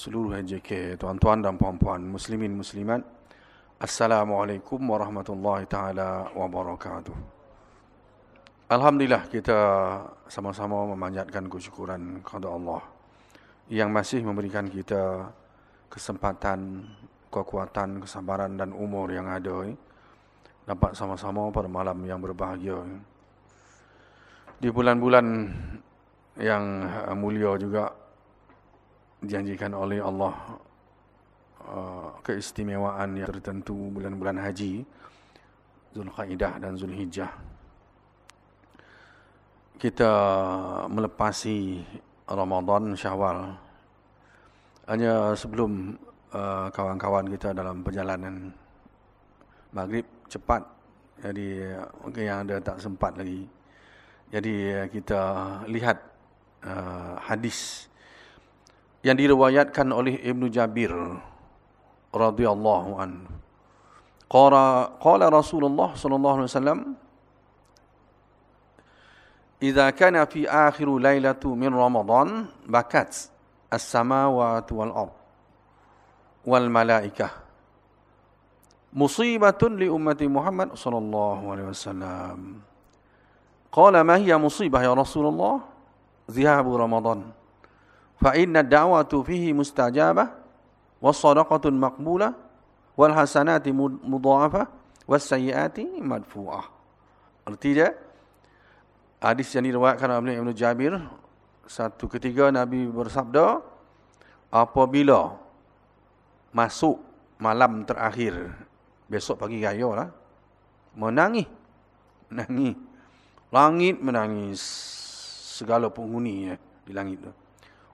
seluruh HJK, tuan-tuan dan puan-puan, muslimin muslimat. Assalamualaikum warahmatullahi taala wabarakatuh. Alhamdulillah kita sama-sama memanjatkan kesyukuran kepada Allah yang masih memberikan kita kesempatan, kekuatan, kesabaran dan umur yang ada dapat sama-sama pada malam yang berbahagia. Di bulan-bulan yang mulia juga dijanjikan oleh Allah uh, keistimewaan yang tertentu bulan-bulan haji Zulkaidah dan Zulhijjah. Kita melepasi Ramadan Syawal. Hanya sebelum uh, kawan-kawan uh, kita dalam perjalanan maghrib cepat jadi mungkin yang ada tak sempat lagi. Jadi kita lihat uh, hadis yang diriwayatkan oleh Ibnu Jabir radhiyallahu anhu. Qala qala Rasulullah sallallahu alaihi wasallam Idza kana fi akhir lailatu min Ramadan bakat as-samawati wal ard wal malaikah musibatun li ummati Muhammad sallallahu alaihi wasallam. Qala ma hiya musibah ya Rasulullah? Zihabu Ramadan fa'inna da'watu fihi mustajabah was sadaqatun maqbulah wal hasanati mudha'afah wassayi'ati madfu'ah. Arti dia? Hadis yang diriwayatkan oleh Ibn Jabir satu ketiga Nabi bersabda apabila masuk malam terakhir besok pagi raya lah menangis menangis langit menangis segala penghuninya di langit tu.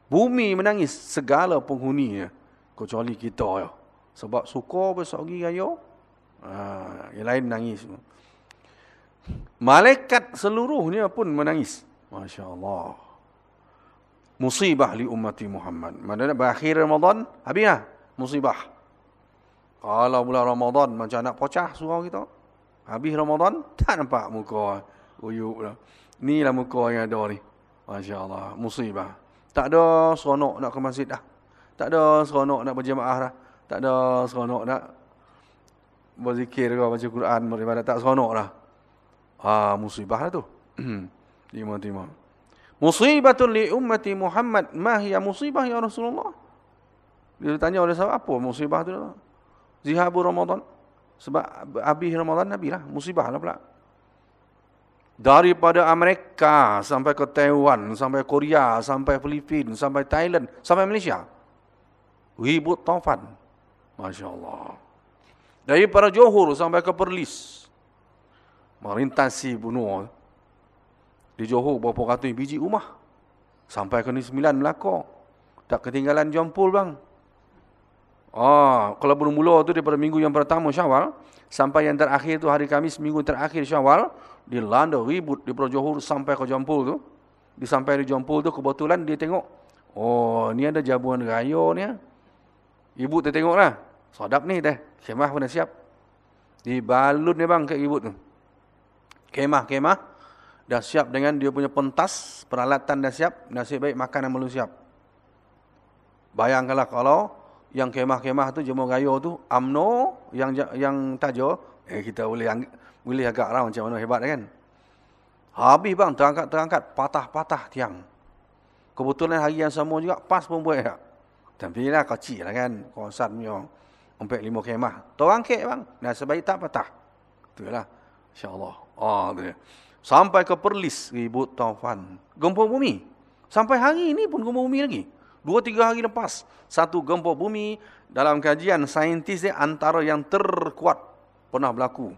Bumi menangis segala penghuninya. Kecuali kita. Ya. Sebab suka besok lagi raya. Ha, yang lain menangis. Malaikat seluruhnya pun menangis. Masya Allah. Musibah li ummati Muhammad. Mana berakhir Ramadan, habis lah. Musibah. Kalau bulan Ramadan macam nak pocah surau kita. Habis Ramadan, tak nampak muka uyuk lah. Inilah muka yang ada ni. Masya Allah. Musibah. Tak ada seronok nak ke masjid dah. Tak ada seronok nak berjemaah dah. Tak ada seronok nak berzikir ke baca Quran beribadat tak seronok dah. Ah musibah lah tu. Lima-lima. Musibatun li ummati Muhammad. Ma hiya musibah ya Rasulullah? Dia tanya oleh sahabat apa musibah tu? Zihabu Ramadan. Sebab habis Ramadan Nabi lah. Musibah lah pula daripada Amerika sampai ke Taiwan, sampai Korea, sampai Filipina, sampai Thailand, sampai Malaysia. Ribut taufan. Masya Allah. Dari para Johor sampai ke Perlis. Merintasi bunuh. Di Johor berapa ratus biji rumah. Sampai ke ni sembilan Melaka. Tak ketinggalan jompul bang. Ah, kalau bermula tu daripada minggu yang pertama Syawal sampai yang terakhir tu hari Kamis minggu terakhir Syawal, dilanda ribut di Pulau Johor sampai ke Jampul tu. Di sampai di Jampul tu kebetulan dia tengok, oh ni ada jabuan raya ni. Ah. Ibu tu tengoklah. Sedap ni teh. Kemah pun dah siap. Dibalut ni bang ke ibu tu. Kemah-kemah dah siap dengan dia punya pentas, peralatan dah siap, nasib baik makanan belum siap. Bayangkanlah kalau yang kemah-kemah tu jemaah raya tu amno yang yang tajo eh kita boleh boleh agak raw macam mana hebat kan? Habis bang terangkat terangkat. Patah-patah tiang. Kebetulan hari yang sama juga pas pun buat tak? Tapi lah kecil lah kan? Kawasan punya empat lima kemah terangkit bang. Dan sebaik tak patah. Tu lah. Insyaallah. Oh tu sampai ke perlis ribut taufan. Gempa bumi. Sampai hari ini pun gempa bumi lagi Dua tiga hari lepas, satu gempa bumi dalam kajian saintis dia antara yang terkuat pernah berlaku.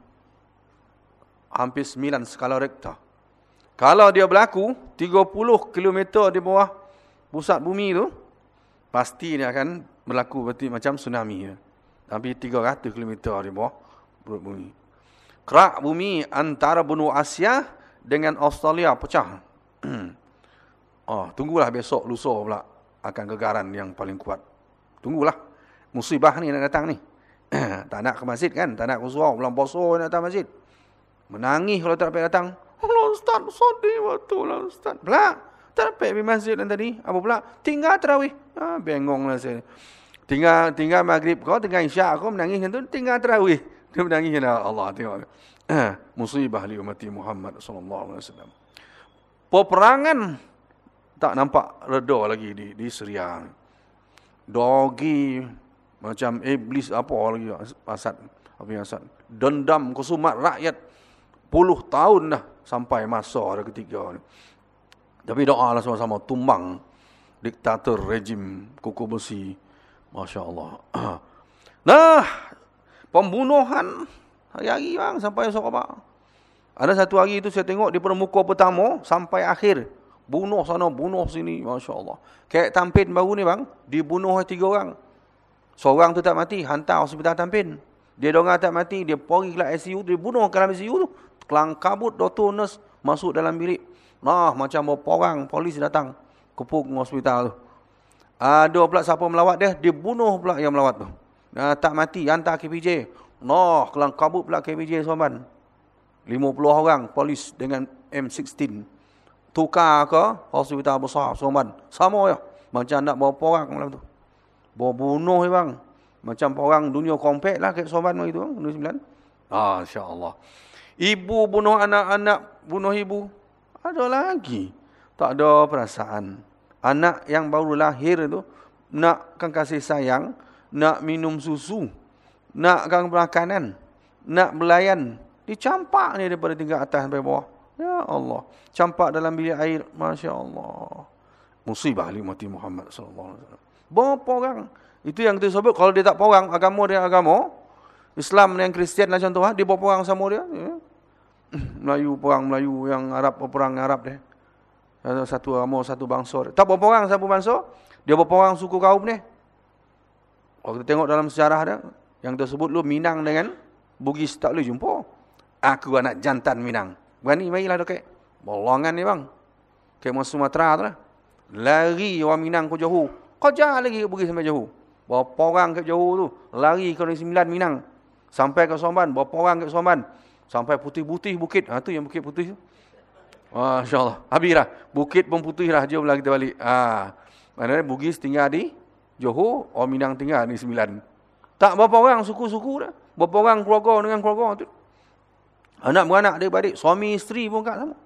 Hampir sembilan skala Richter. Kalau dia berlaku 30 km di bawah pusat bumi itu, pasti dia akan berlaku berarti macam tsunami. Ya. Tapi 300 km di bawah perut bumi. Kerak bumi antara benua Asia dengan Australia pecah. oh, tunggulah besok lusa pula akan gegaran yang paling kuat. Tunggulah. Musibah ni nak datang ni. tak nak ke masjid kan? Tak nak ke surau. Bulan puasa nak datang masjid. Menangis kalau tak dapat datang. Allah Ustaz, sedih waktu lah Ustaz. Pula, tak dapat pergi masjid yang tadi. Apa pula? Tinggal terawih. Ha, bengong lah saya. Tinggal tinggal maghrib kau, tinggal isyak kau menangis macam tu, tinggal terawih. Dia menangis macam Allah tengok. Musibah li umat Muhammad wasallam. Peperangan tak nampak reda lagi di di Syria. Dogi macam iblis apa lagi Asad apa yang Asad dendam kesumat rakyat puluh tahun dah sampai masa ada ketiga ni. Tapi doa lah sama-sama tumbang diktator rejim kuku besi. Masya Allah. Nah, pembunuhan hari-hari bang sampai esok apa. Ada satu hari itu saya tengok di permuka pertama sampai akhir. Bunuh sana, bunuh sini. Masya Allah. Kayak tampin baru ni bang, dibunuh tiga orang. Seorang tu tak mati, hantar hospital tampin. Dia dongah tak mati, dia pergi ke ICU, dia bunuh ke dalam ICU tu. Kelang kabut doktor nurse masuk dalam bilik. Nah, macam berapa orang polis datang kepung hospital tu. Ada pula siapa melawat dia, dia bunuh pula yang melawat tu. Nah, tak mati, hantar KPJ. Nah, kelang kabut pula KPJ Soban. 50 orang polis dengan M16 tukar ke hospital besar Soman. Sama ya. Macam nak bawa orang malam tu. Bawa bunuh ya bang. Macam orang dunia kompak lah kat Soman itu. Dunia sembilan. Ah, Allah. Ibu bunuh anak-anak, bunuh ibu. Ada lagi. Tak ada perasaan. Anak yang baru lahir tu, nakkan kasih sayang, nak minum susu, nakkan makanan, nak belayan. Dicampak ni daripada tingkat atas sampai bawah. Ya Allah. Campak dalam bilik air. Masya Allah. Musibah li mati Muhammad SAW. Berapa orang? Itu yang kita sebut. Kalau dia tak perang, agama dia agama. Islam yang Kristian lah contoh. Ha? Dia berapa orang sama dia? Ya. Melayu perang Melayu. Yang Arab perang Arab dia. Satu agama, satu bangsa. Tak berapa orang satu bangsa. Dia berapa orang suku kaum ni. Kalau kita tengok dalam sejarah dia. Yang tersebut lu Minang dengan Bugis tak boleh jumpa. Aku anak jantan Minang. Berani marilah dekat. Bolongan ni bang. Kayak Mas Sumatera tu lah. Lari orang Minang ke Johor. Kerja lagi pergi sampai Johor. Berapa orang ke Johor tu. Lari ke Negeri Sembilan Minang. Sampai ke Somban. Berapa orang ke Somban. Sampai putih-putih bukit. Ha, tu yang bukit putih tu. Masya Allah. Habislah. Bukit pun putih lah. Jom lah kita balik. Ha. Mana Bugis tinggal di Johor. Orang Minang tinggal di Sembilan. Tak berapa orang suku-suku dah. Berapa orang keluarga dengan keluarga tu. Anak beranak dia balik, suami isteri pun kat sama.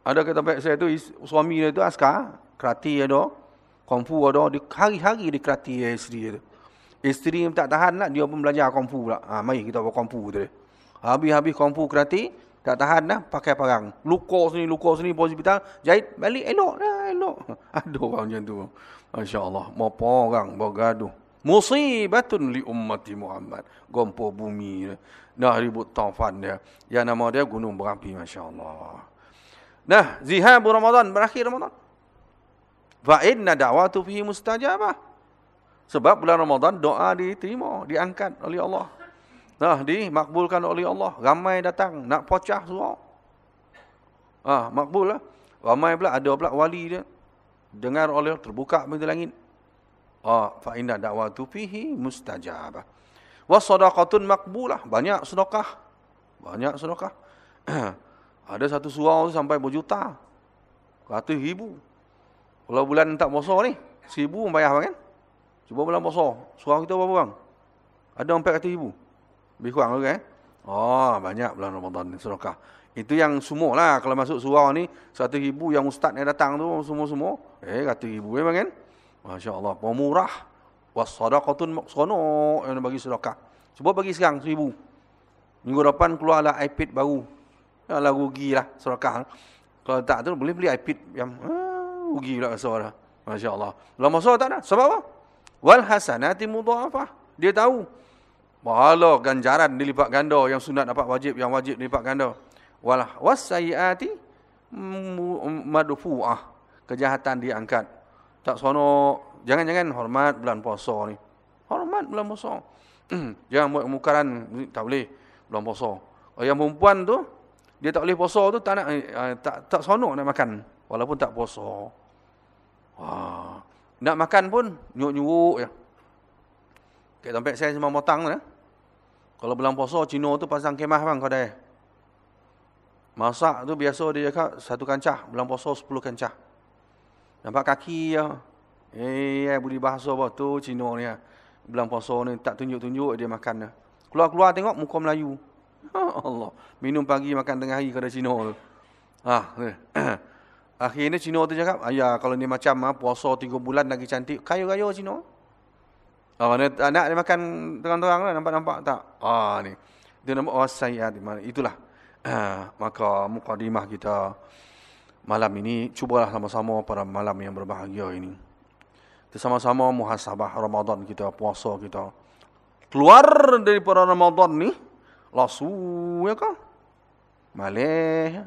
Ada kata baik saya tu suami dia tu askar, kerati ada, kungfu ada, dia hari-hari dia kerati isteri dia. Isteri tak tahan nak dia pun belajar kungfu pula. Ha, mari kita buat kungfu tu dia. Habis-habis kungfu kerati, tak tahan dah pakai parang. Luka sini, luka sini, hospital, jahit, balik elok dah, elok. Ada orang macam tu. Masya-Allah, mau orang bergaduh. Musibatun li ummati Muhammad. Gompo bumi Nah ribut taufan dia. Yang nama dia gunung berapi masya-Allah. Nah, zihab Ramadan berakhir Ramadan. Fa inna da'watu fihi mustajabah. Sebab bulan Ramadan doa diterima, diangkat oleh Allah. Nah, dimakbulkan oleh Allah. Ramai datang nak pocah semua. Ah, makbul lah. Ramai pula ada pula wali dia. Dengar oleh terbuka pintu langit. Ah, fa inna da'watu fihi mustajabah. Wa sadaqatun maqbulah. Banyak sedekah. Banyak sedekah. Ada satu surau sampai berjuta. Ratus ribu. Kalau bulan tak puasa ni, seribu bayar kan? Cuba bulan puasa. Surau kita berapa bang? Ada empat ratus ribu. Lebih kurang eh? Oh, banyak bulan Ramadan ni sedekah. Itu yang semua lah. Kalau masuk surau ni, satu ribu yang ustaz yang datang tu, semua-semua. Eh, ratus ribu memang kan? Masya Allah, pemurah. Wassadaqatun maqsana yang bagi sedekah. Cuba bagi sekarang seribu. Minggu depan keluarlah iPad baru. Ya lah rugilah sedekah. Kalau tak tu boleh beli iPad yang ah, rugi pula rasa. Masya Allah. Lama masa tak ada. Sebab apa? Wal hasanati mudhafah. Dia tahu. Pahala ganjaran dilipat ganda. Yang sunat dapat wajib. Yang wajib dilipat ganda. Wal wasayiati madfu'ah. Kejahatan diangkat. Tak seronok. Jangan-jangan hormat bulan puasa ni. Hormat bulan puasa. Jangan buat mukaran. Tak boleh bulan puasa. Oh, yang perempuan tu, dia tak boleh puasa tu, tak nak, uh, tak, tak seronok nak makan. Walaupun tak puasa. Wah. Nak makan pun, nyuk-nyuk ya. Kayak tempat saya semua motang ya. Kalau bulan puasa, Cina tu pasang kemah bang kau. Masak tu biasa dia cakap satu kancah. Bulan puasa sepuluh kancah. Nampak kaki ya. Eh, eh budi bahasa apa tu Cina ni. Bulan puasa ni tak tunjuk-tunjuk dia makan. Keluar-keluar tengok muka Melayu. Allah. Minum pagi makan tengah hari kada Cina tu. Ah, Akhirnya Cina tu cakap, ayah kalau ni macam ah, puasa tiga bulan lagi cantik, kaya-kaya Cina. Ah, mana anak dia makan terang-terang lah, nampak-nampak tak? Ah, ni. Dia nampak, oh saya, itulah. Ah, maka mukadimah kita malam ini, cubalah sama-sama pada malam yang berbahagia ini. Kita sama-sama muhasabah Ramadan kita, puasa kita. Keluar daripada Ramadan ni, lasu ya kah? Malih.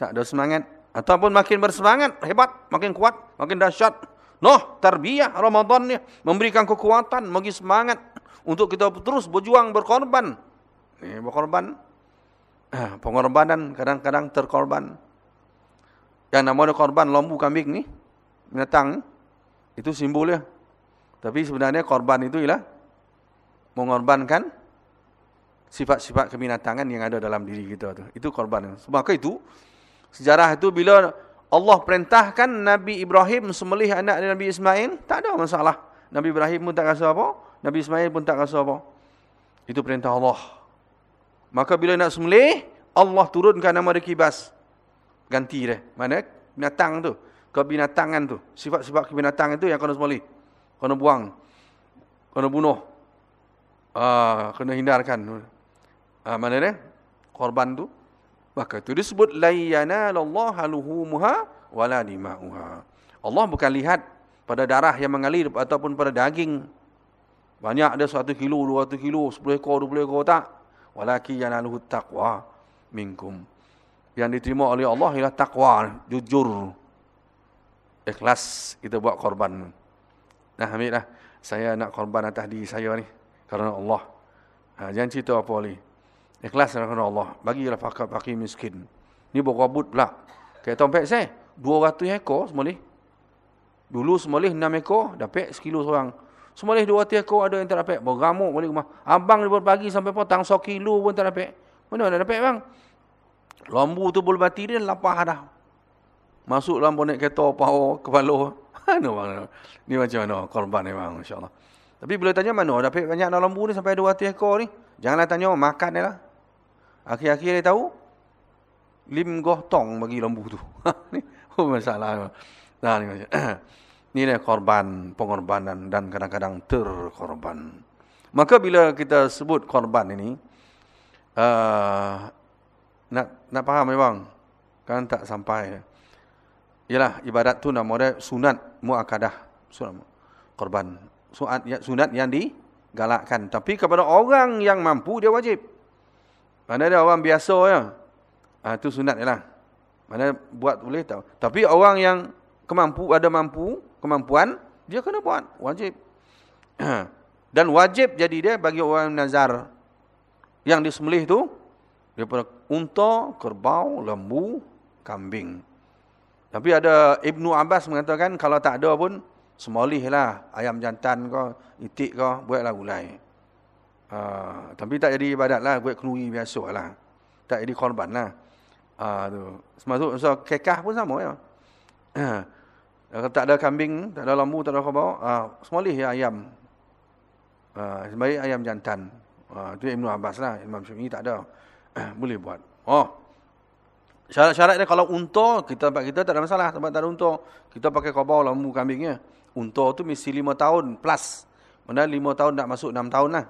Tak ada semangat. Ataupun makin bersemangat, hebat, makin kuat, makin dahsyat. Noh, tarbiyah Ramadan ni memberikan kekuatan, bagi semangat untuk kita terus berjuang berkorban. Ni berkorban. Eh, pengorbanan kadang-kadang terkorban. Yang namanya korban lembu kambing ni, binatang itu simbol ya. Tapi sebenarnya korban itu ialah mengorbankan sifat-sifat kebinatangan yang ada dalam diri kita tu. Itu korban. Sebab itu Sejarah itu bila Allah perintahkan Nabi Ibrahim sembelih anak Nabi Ismail, tak ada masalah. Nabi Ibrahim pun tak rasa apa, Nabi Ismail pun tak rasa apa. Itu perintah Allah. Maka bila nak sembelih, Allah turunkan nama dia kibas. Ganti dia. Mana binatang tu, kebinatangan tu, sifat-sifat kebinatangan tu yang kena sembelih. Kena buang. Kena bunuh. Ah, kena hindarkan. Ah, mana dia? Korban tu Maka itu disebut layyana Allah luhumuha wala dima'uha. Allah bukan lihat pada darah yang mengalir ataupun pada daging. Banyak ada satu kilo, dua ratus kilo, sepuluh ekor, dua puluh ekor tak. Walaki yanaluhu taqwa minkum. Yang diterima oleh Allah ialah taqwa, jujur. Ikhlas kita buat korban. Nah, ambil lah. Saya nak korban atas diri saya ni. Kerana Allah. Ha, jangan cerita apa lagi. Ikhlas kerana Allah. Bagilah fakir-fakir miskin. Ni berkabut pula. Kayak tompek saya. 200 ekor semalih. Dulu semalih 6 ekor. Dapat sekilo seorang. Semalih 200 ekor ada yang tak dapat. Bergamuk balik rumah. Abang dia pagi sampai potang. So kilo pun tak dapat. Mana nak dapat bang? Lambu tu boleh mati dia lapah dah. Masuk lampu naik kereta. Power kepala. Mana bang? Ni macam mana? Korban ni bang. InsyaAllah. Tapi bila tanya mana? Dapat banyak lambu ni sampai 200 ekor ni. Janganlah tanya makan ni lah. Akhir-akhir dia tahu lim goh tong bagi lembu tu. ni oh masalah. Nah ni macam ni lah korban, pengorbanan dan kadang-kadang terkorban. Maka bila kita sebut korban ini uh, nak nak faham memang kan tak sampai. Yalah ibadat tu nama dia sunat muakkadah. Sunat korban. Sunat, ya, sunat yang digalakkan. Tapi kepada orang yang mampu dia wajib. Mana ada orang biasa ya. Ah tu sunat jelah. Mana buat boleh tahu. Tapi orang yang kemampu ada mampu, kemampuan, dia kena buat, wajib. Dan wajib jadi dia bagi orang nazar yang disembelih tu daripada unta, kerbau, lembu, kambing. Tapi ada Ibnu Abbas mengatakan kalau tak ada pun semolihlah ayam jantan kau, itik kau, buatlah gulai. Ha, tapi tak jadi ibadat lah, buat kenuri biasa lah. Tak jadi korban lah. Ha, tu. Semasuk so, kekah pun sama ya. Ha, kalau tak ada kambing, tak ada lambu, tak ada kerbau, ha, semalih ya ayam. Ha, sebaik ayam jantan. Ha, itu Ibn Abbas lah. Imam Syafi'i tak ada. Boleh buat. Oh. Syarat-syarat dia kalau unta, kita tempat kita tak ada masalah. Tempat tak ada unta. Kita pakai kerbau, lambu, kambingnya. Unta tu mesti lima tahun plus. Mana lima tahun nak masuk enam tahun lah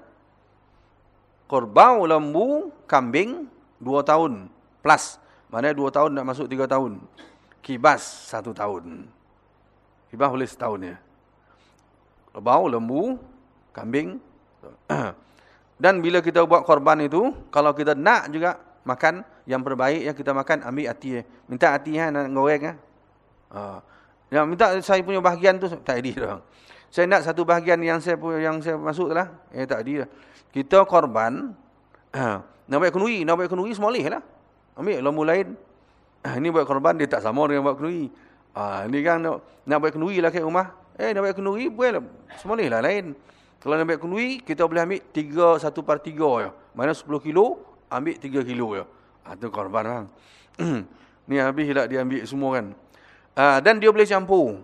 kerbau lembu kambing dua tahun plus mana dua tahun nak masuk tiga tahun kibas satu tahun kibas boleh setahun ya kerbau lembu kambing dan bila kita buat korban itu kalau kita nak juga makan yang terbaik yang kita makan ambil hati ya. minta hati ya, nak goreng ya. Uh, yang minta saya punya bahagian tu tak ada saya nak satu bahagian yang saya yang saya masuk lah. Eh tak ada kita korban ha, nak buat kenuri nak buat kenuri semua boleh lah. Ambil lembu lain. Ha, ini buat korban dia tak sama dengan buat kenuri ha, ini kan nak, nak buat kenuri lah kat rumah. Eh nak buat kenuri boleh lah. Semua boleh lah lain kalau nak buat kenuri kita boleh ambil tiga satu per tiga ya. mana sepuluh kilo ambil tiga kilo ha, itu korban bang. ni habis lah dia ambil semua kan ha, dan dia boleh campur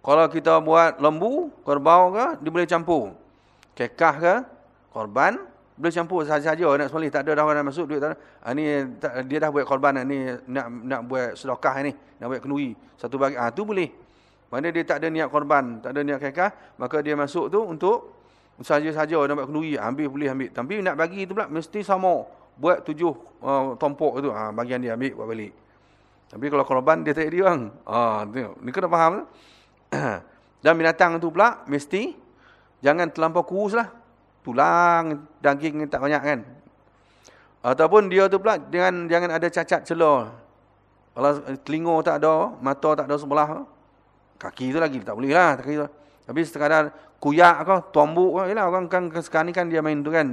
Kalau kita buat lembu, kerbau ke, dia boleh campur. Kekah ke, korban, boleh campur sahaja-sahaja nak sembelih. Tak ada dah orang masuk duit. Tak. Ha, ni, tak, dia dah buat korban ni, nak nak buat sedekah ni, nak buat kenuri. Satu bagi, ah ha, tu boleh. Mana dia tak ada niat korban, tak ada niat kekah, maka dia masuk tu untuk sahaja-sahaja nak buat kenuri, ambil boleh ambil. Tapi nak bagi tu pula mesti sama. Buat tujuh uh, tompok tu, ha, bagian dia ambil buat balik. Tapi kalau korban dia tak bang. Ah, tengok. Ni kena faham. Dan binatang tu pula mesti jangan terlampau kurus lah. Tulang, daging tak banyak kan. Ataupun dia tu pula jangan jangan ada cacat celah. Kalau telinga tak ada, mata tak ada sebelah, Kaki tu lagi tak boleh lah. Kaki tu. Tapi sekadar kuyak ke, tombuk ke. Yalah, orang kan sekarang ni kan dia main tu kan.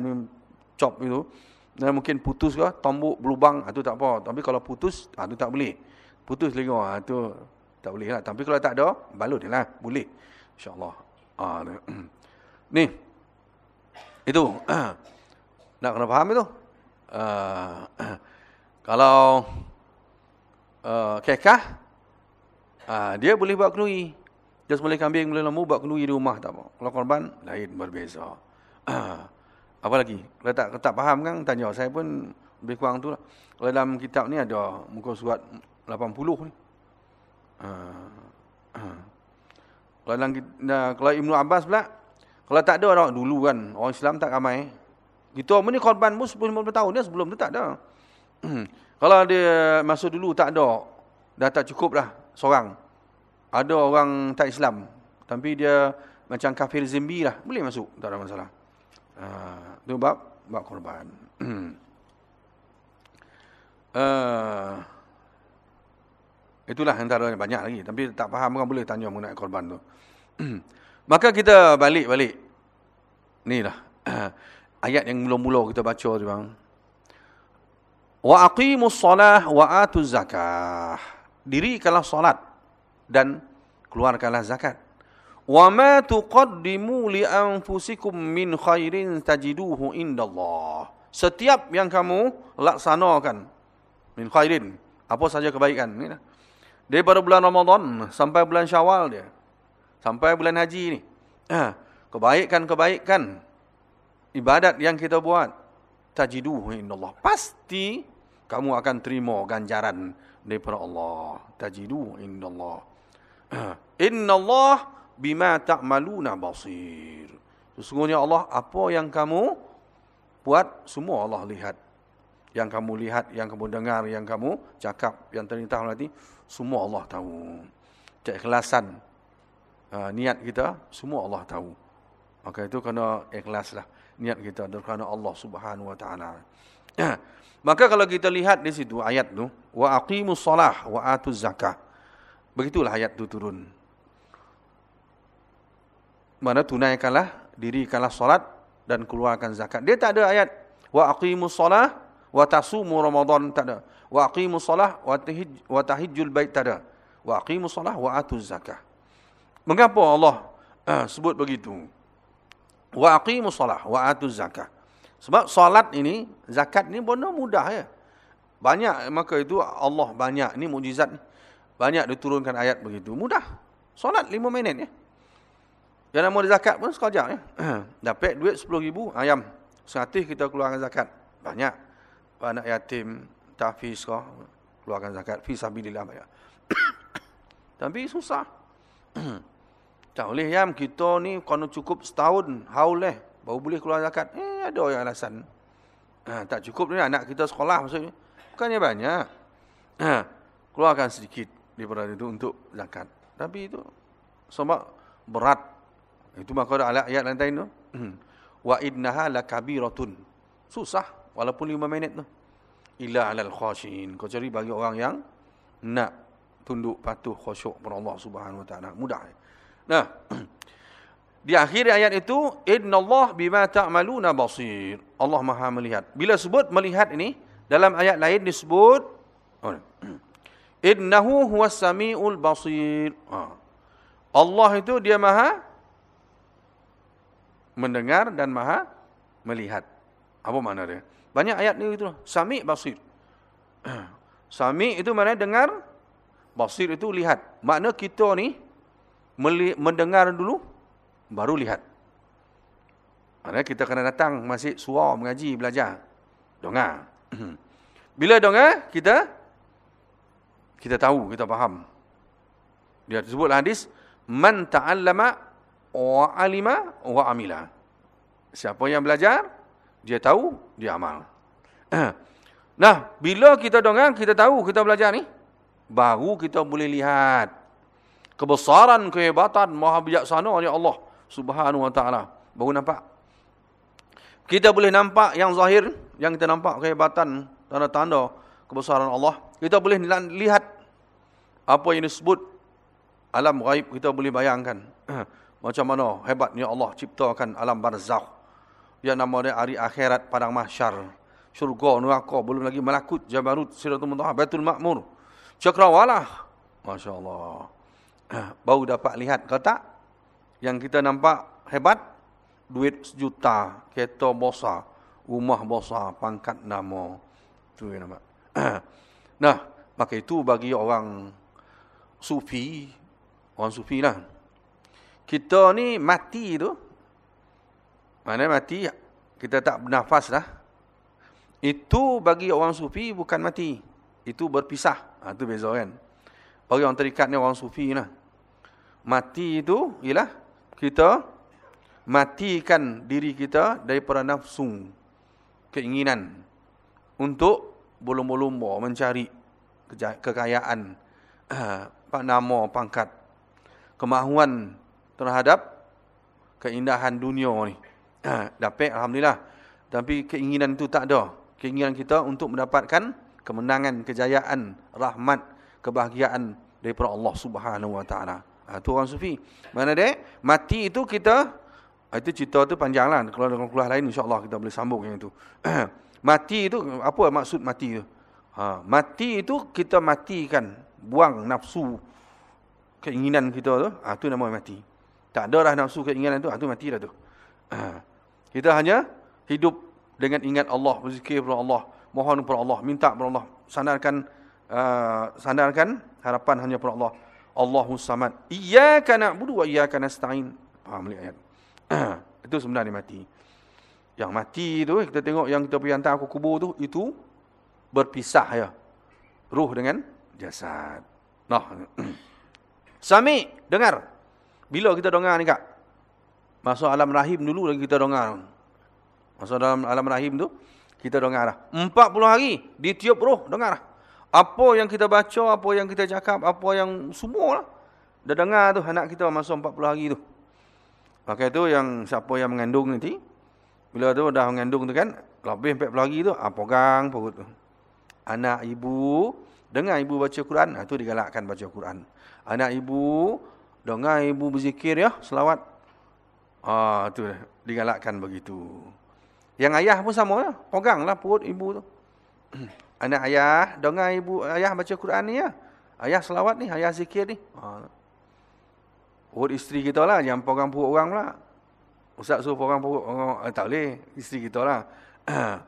Chop itu. Dan mungkin putus ke, tombuk, berlubang. Itu ah, tak apa. Tapi kalau putus, itu ah, tak boleh. Putus lingua. Itu tak boleh lah. Tapi kalau tak ada, balut je lah. Boleh. InsyaAllah. Ah, ni. Itu. Nak kena faham itu? Kalau kekah, Ha, dia boleh buat kenuri. Dia boleh kambing, boleh lembu, buat kenuri di rumah. tak apa. Kalau korban, lain berbeza. Ha, apa lagi? Kalau tak, tak faham kan, tanya. Saya pun lebih kurang tu lah. Kalau dalam kitab ni ada muka surat 80 ni. Ha. Kalau, dalam, kalau Ibn Abbas pula, kalau tak ada orang dulu kan, orang Islam tak ramai. Kita pun ni korban pun 10-15 tahun dia sebelum tu tak ada. kalau dia masuk dulu tak ada, dah tak cukup dah seorang. Ada orang tak Islam. Tapi dia macam kafir zimbi lah. Boleh masuk. Tak ada masalah. Itu uh, bab, bab korban. uh, itulah antara banyak lagi. Tapi tak faham orang boleh tanya mengenai korban tu. Maka kita balik-balik. Ni lah. ayat yang mula-mula kita baca tu bang. Wa aqimus salah wa atuz zakah dirikanlah solat dan keluarkanlah zakat. Wa ma tuqaddimu li anfusikum min khairin tajiduhu indallah. Setiap yang kamu laksanakan min khairin, apa saja kebaikan ni. Daripada bulan Ramadan sampai bulan Syawal dia. Sampai bulan haji ni. Ha, kebaikan-kebaikan ibadat yang kita buat tajiduhu indallah. Pasti kamu akan terima ganjaran daripada Allah. Tajidu indallah. Innallah bima ta'maluna basir. Sesungguhnya Allah apa yang kamu buat semua Allah lihat. Yang kamu lihat, yang kamu dengar, yang kamu cakap, yang terlintas nanti semua Allah tahu. Keikhlasan uh, niat kita semua Allah tahu. Maka itu kena ikhlaslah niat kita kerana Allah Subhanahu wa taala. Maka kalau kita lihat di situ ayat tu, wa aqimus salah wa atuz zakah. Begitulah ayat tu turun. Mana tunaikanlah diri kalah salat dan keluarkan zakat. Dia tak ada ayat wa aqimus salah wa tasumu ramadan tak ada. Wa aqimus salah wa tahij wa tahijjul bait tak ada. Wa aqimus salah wa atuz zakah. Mengapa Allah uh, sebut begitu? Wa aqimus salah wa atuz zakah. Sebab solat ini, zakat ni benar mudah ya. Banyak, maka itu Allah banyak. Ini mujizat. Banyak diturunkan ayat begitu. Mudah. Solat lima minit ya. Yang nama zakat pun sekejap ya. Dapat duit sepuluh ribu ayam. Seratus kita keluarkan zakat. Banyak. Anak yatim, tafiz kau. Keluarkan zakat. Fisabilillah banyak. Tapi susah. tak boleh ya. Kita ni kalau cukup setahun. Haul eh. Baru boleh keluar zakat. Eh, ada yang alasan. Ha, tak cukup ni anak kita sekolah maksudnya. Bukannya banyak. Ha, keluarkan sedikit daripada itu untuk zakat. Tapi itu sebab berat. Itu maka ada ayat lain tu. Wa innaha lakabiratun. Susah walaupun lima minit tu. Illa alal khashin. Kau cari bagi orang yang nak tunduk patuh khusyuk kepada Allah Subhanahu wa taala. Mudah. Nah, Di akhir ayat itu, Innallah bima ta'maluna basir. Allah maha melihat. Bila sebut melihat ini, dalam ayat lain disebut, oh, Innahu huwas sami'ul basir. Ha. Allah itu dia maha mendengar dan maha melihat. Apa makna dia? Banyak ayat ni itu. Sami' basir. Sami' itu mana dengar, basir itu lihat. Makna kita ni, mendengar dulu, baru lihat. Maksudnya kita kena datang masih suar mengaji, belajar. Dengar. Bila dengar, kita kita tahu, kita faham. Dia sebut hadis, Man ta'allama wa alima wa amila. Siapa yang belajar, dia tahu, dia amal. Nah, bila kita dengar, kita tahu, kita belajar ni, baru kita boleh lihat kebesaran, kehebatan, maha bijaksana oleh Allah subhanahu wa ta'ala. Baru nampak. Kita boleh nampak yang zahir, yang kita nampak kehebatan, tanda-tanda kebesaran Allah. Kita boleh lihat apa yang disebut alam gaib, kita boleh bayangkan. Macam mana hebatnya Allah ciptakan alam barzakh. Yang nama dia hari akhirat padang mahsyar. Syurga, neraka, belum lagi malakut, jabarut, siratul muntaha, baitul makmur. Cakrawala. Masya Allah. Baru dapat lihat ke tak? Yang kita nampak hebat? Duit sejuta, kereta besar, rumah besar, pangkat nama. Itu yang nampak. Nah, maka itu bagi orang sufi, orang sufi lah. Kita ni mati tu, mana mati, kita tak bernafas lah. Itu bagi orang sufi bukan mati. Itu berpisah. Ha, itu beza kan. Bagi orang terikat ni orang sufi lah. Mati itu ialah kita matikan diri kita daripada nafsu keinginan untuk berlumba-lumba mencari kekayaan, uh, nama, pangkat, kemahuan terhadap keindahan dunia ni. Dapat Alhamdulillah. Tapi keinginan itu tak ada. Keinginan kita untuk mendapatkan kemenangan, kejayaan, rahmat, kebahagiaan daripada Allah Subhanahu Wa Taala. Ha, itu orang sufi. Mana dia? Mati itu kita, ha, itu cerita tu panjanglah. Kalau dengan kuliah lain insyaAllah kita boleh sambung yang itu. mati itu, apa maksud mati itu? Ha, mati itu kita matikan, buang nafsu keinginan kita tu. Ha, itu nama mati. Tak ada dah nafsu keinginan tu, ha, itu mati dah tu. Ha, kita hanya hidup dengan ingat Allah, berzikir kepada Allah, mohon kepada Allah, minta kepada Allah, sandarkan uh, sandarkan harapan hanya kepada Allah. Allahu samad. Iyyaka na'budu wa iyyaka nasta'in. Faham ni ayat. itu sebenarnya mati. Yang mati tu kita tengok yang kita pergi hantar kubur tu itu berpisah ya. Ruh dengan jasad. Nah. Sami, dengar. Bila kita dengar ni kak? Masuk alam rahim dulu lagi kita dengar. Masuk dalam alam rahim tu kita dengar dah. 40 hari ditiup roh dengar. Apa yang kita baca, apa yang kita cakap, apa yang semua lah. Dah dengar tu anak kita masuk 40 hari tu. Maka itu yang siapa yang mengandung nanti. Bila tu dah mengandung tu kan. Lebih 40 hari tu. Ah, pegang perut tu. Anak ibu. Dengar ibu baca Quran. Ah, digalakkan baca Quran. Anak ibu. Dengar ibu berzikir ya. Selawat. Ah, tu digalakkan begitu. Yang ayah pun sama ya. Peganglah perut ibu tu. Anak ayah, dengar ibu ayah baca Quran ni ya. Ayah selawat ni, ayah zikir ni. Ha. Urut isteri kita lah, jangan pegang perut orang pula. Ustaz suruh pegang perut orang, eh, tak boleh. Isteri kita lah.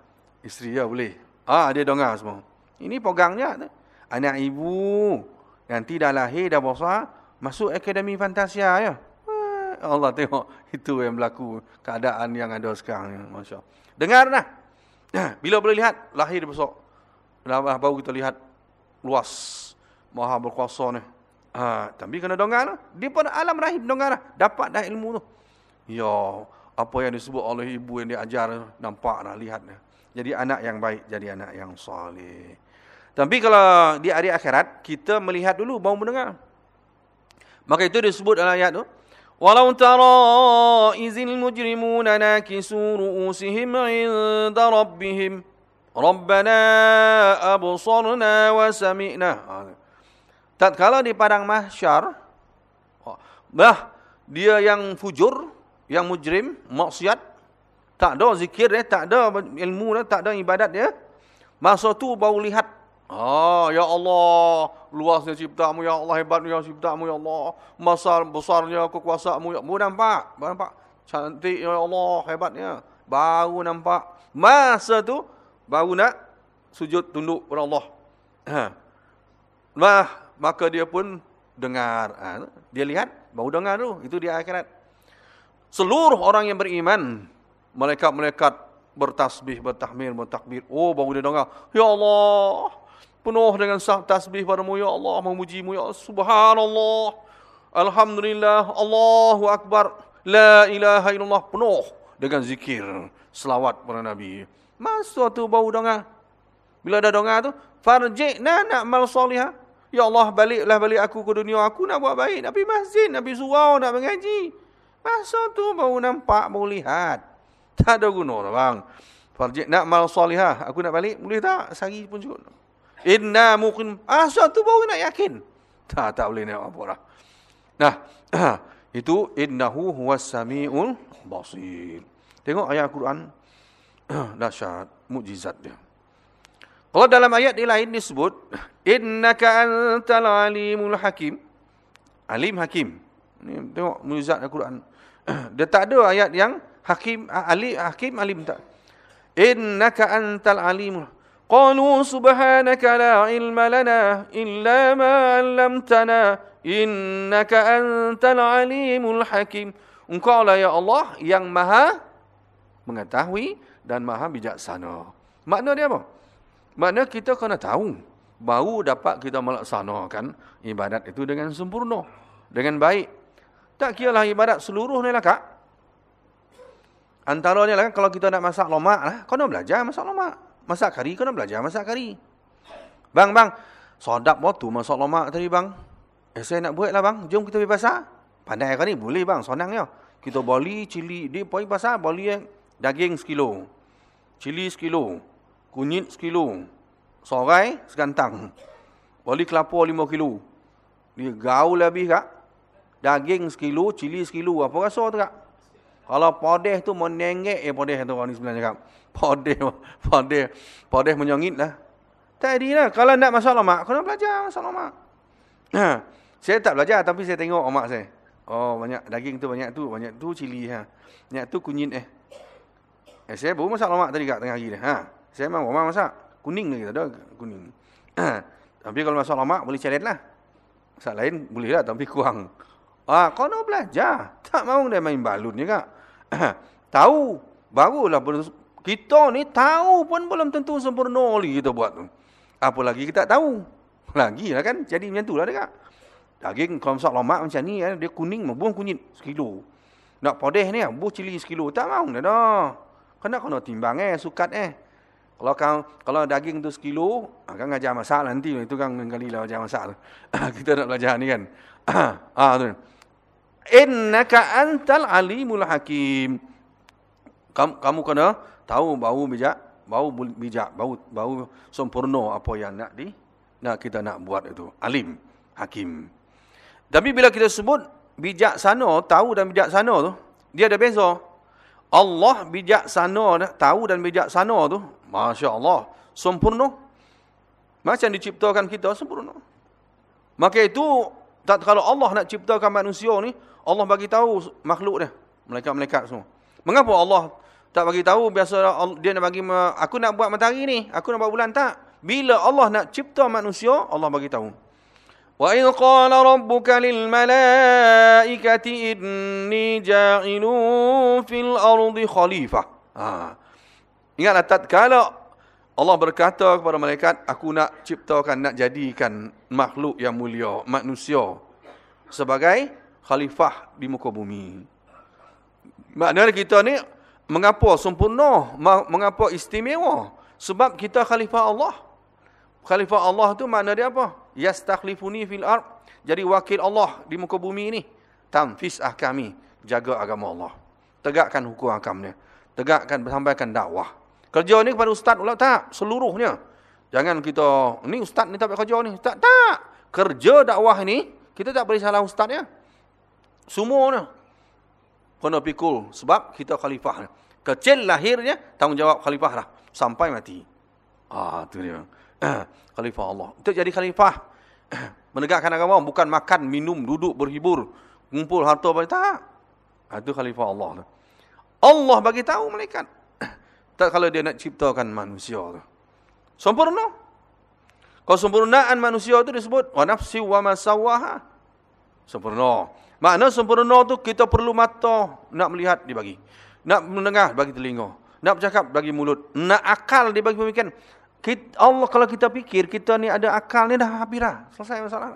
isteri dia boleh. Ah, dia dengar semua. Ini pegangnya. Anak ibu, nanti dah lahir, dah besar, masuk akademi fantasia ya. Eh, Allah tengok, itu yang berlaku. Keadaan yang ada sekarang. Masya. Dengar dah. Bila boleh lihat, lahir besok baru kita lihat luas maha berkuasa ni. Ha, tapi kena dengar lah. Dia pun alam rahim dengar lah. Dapat dah ilmu tu. Ya, apa yang disebut oleh ibu yang diajar, nampak dah, lihat dah. Jadi anak yang baik, jadi anak yang salih. Tapi kalau di hari akhirat, kita melihat dulu, baru mendengar. Maka itu disebut dalam ayat tu. Walau tara izil mujrimuna nakisu ru'usihim inda rabbihim. Rabbana absarna wa sami'na. Tatkala di padang mahsyar, bah dia yang fujur, yang mujrim, maksiat, tak ada zikir dia, tak ada ilmu dia, tak ada ibadat dia. Masa tu baru lihat, ah ya Allah, luasnya ciptamu ya Allah, hebatnya ciptamu ya Allah, masa besarnya kekuasaanmu ya Allah. Nampak, nampak cantik ya Allah, hebatnya. Baru nampak. Masa tu baru nak sujud tunduk kepada Allah. Ha. Nah, maka dia pun dengar. Ha. Dia lihat Bau dengar tu. Itu di akhirat. Seluruh orang yang beriman. Malaikat-malaikat bertasbih, bertahmir, bertakbir. Oh, bau dia dengar. Ya Allah. Penuh dengan tasbih padamu. Ya Allah. Memujimu. Ya Allah. Subhanallah. Alhamdulillah. Allahu Akbar. La ilaha illallah. Penuh dengan zikir. Selawat pada Nabi. Masa tu bau dengar. Bila ada dengar tu. Farji'na na'mal salihah. Ya Allah, baliklah balik aku ke dunia. Aku nak buat baik. Nak pergi masjid, nak pergi surau, nak mengaji. Masa tu baru nampak, baru lihat. Tak ada guna lah bang. Farjik nak mal salihah. Aku nak balik, boleh tak? Sehari pun cukup. Inna mungkin. Masa tu baru nak yakin. Tak, tak boleh nak apa lah. Nah, itu innahu huwas sami'ul basir. Tengok ayat Al-Quran. Dahsyat, mukjizat dia. Kalau dalam ayat di lain disebut innaka antal alimul hakim. Alim hakim. Ni tengok mukjizat Al-Quran. Dia tak ada ayat yang hakim ali hakim alim tak. Innaka antal alimul Qalu subhanaka la ilma lana illa ma 'allamtana innaka antal alimul hakim. Engkau lah ya Allah yang maha mengetahui dan maha bijaksana. Makna dia apa? Makna kita kena tahu. Baru dapat kita melaksanakan ibadat itu dengan sempurna. Dengan baik. Tak kira lah ibadat seluruh ni lah kak. Antaranya lah kan kalau kita nak masak lomak lah. Kau nak belajar masak lomak. Masak kari kau nak belajar masak kari. Bang, bang. Sodap waktu masak lomak tadi bang. Eh saya nak buat lah bang. Jom kita pergi pasar. Pandai kau ni? Boleh bang. Sonang ya. Kita boli, cili. Dia pergi pasar. Boli yang daging sekilo. Cili sekilo kunyit sekilo, sorai segantang, boli kelapa lima kilo. Dia gaul lebih kak. Daging sekilo, cili sekilo. Apa rasa tu kak? Kalau podeh tu menengek eh podeh tu orang ni sebenarnya kak. Podeh, podeh, podeh menyongit lah. Tadi lah. Kalau nak masak lemak, kau nak belajar masak lemak. Ha. Saya tak belajar tapi saya tengok omak saya. Oh banyak daging tu banyak tu, banyak tu cili ha. Banyak tu kunyit eh. Eh saya baru masak lemak tadi kak tengah hari dah. Ha. Saya memang orang masak. Kuning lagi tak ada. Kuning. tapi kalau masak lama boleh ceret lah. Masak lain boleh lah tapi kurang. Ah, kau nak belajar. Tak mahu dia main balun ni kak. tahu. Barulah. Kita ni tahu pun belum tentu sempurna lagi kita buat tu. Apa lagi kita tak tahu. Lagi lah kan. Jadi macam tu lah kak. Daging kalau masak lemak macam ni. Eh, dia kuning buang kunyit sekilo. Nak podeh ni buah cili sekilo. Tak mahu dah dah. Kena kena timbang eh. Sukat eh. Kalau kau kalau daging tu sekilo, ah, ngajar masak nanti itu kan kali lah ajar masak. Kita nak belajar ni kan. ah tu. Innaka antal alimul hakim. Kamu, kamu kena tahu bau bijak, bau bijak, bau bau sempurna apa yang nak di nak kita nak buat itu. Alim, hakim. Tapi bila kita sebut bijaksana, tahu dan bijaksana tu, dia ada beza. Allah bijaksana, tahu dan bijaksana tu Masya Allah. Sempurna. Macam diciptakan kita sempurna. Maka itu, tak kalau Allah nak ciptakan manusia ni, Allah bagi tahu makhluk dia. Malaikat-malaikat semua. Mengapa Allah tak bagi tahu biasa dia nak bagi aku nak buat matahari ni, aku nak buat bulan tak? Bila Allah nak cipta manusia, Allah bagi tahu. Qala rabbuka lil malaikati inni ja'ilun fil ardi khalifah. Ha. Ingatlah tatkala Allah berkata kepada malaikat, aku nak ciptakan, nak jadikan makhluk yang mulia, manusia sebagai khalifah di muka bumi. Maknanya kita ni mengapa sempurna, mengapa istimewa? Sebab kita khalifah Allah. Khalifah Allah tu makna dia apa? Yastakhlifuni fil ard. Jadi wakil Allah di muka bumi ni. Tamfis ahkami. Jaga agama Allah. Tegakkan hukum akamnya. Tegakkan, sampaikan dakwah. Kerja ni kepada ustaz pula tak, seluruhnya. Jangan kita, ni ustaz ni tak kerja ni. Tak, tak. Kerja dakwah ni, kita tak boleh salah ustaz ya. Semuanya. Kena pikul. Sebab kita khalifah. Kecil lahirnya, tanggungjawab khalifah lah. Sampai mati. Ah, tu dia. Khalifah Allah. Untuk jadi khalifah. Menegakkan agama. Bukan makan, minum, duduk, berhibur. Kumpul harta. Tak. Itu khalifah Allah. Allah bagi tahu malaikat. Tak kalau dia nak ciptakan manusia. Sempurna. Kesempurnaan manusia tu disebut wa nafsi wa masawaha. Sempurna. Makna sempurna tu kita perlu mata nak melihat dibagi. Nak mendengar bagi telinga. Nak bercakap bagi mulut. Nak akal dibagi pemikiran. Kita, Allah kalau kita fikir kita ni ada akal ni dah habis dah. Selesai masalah.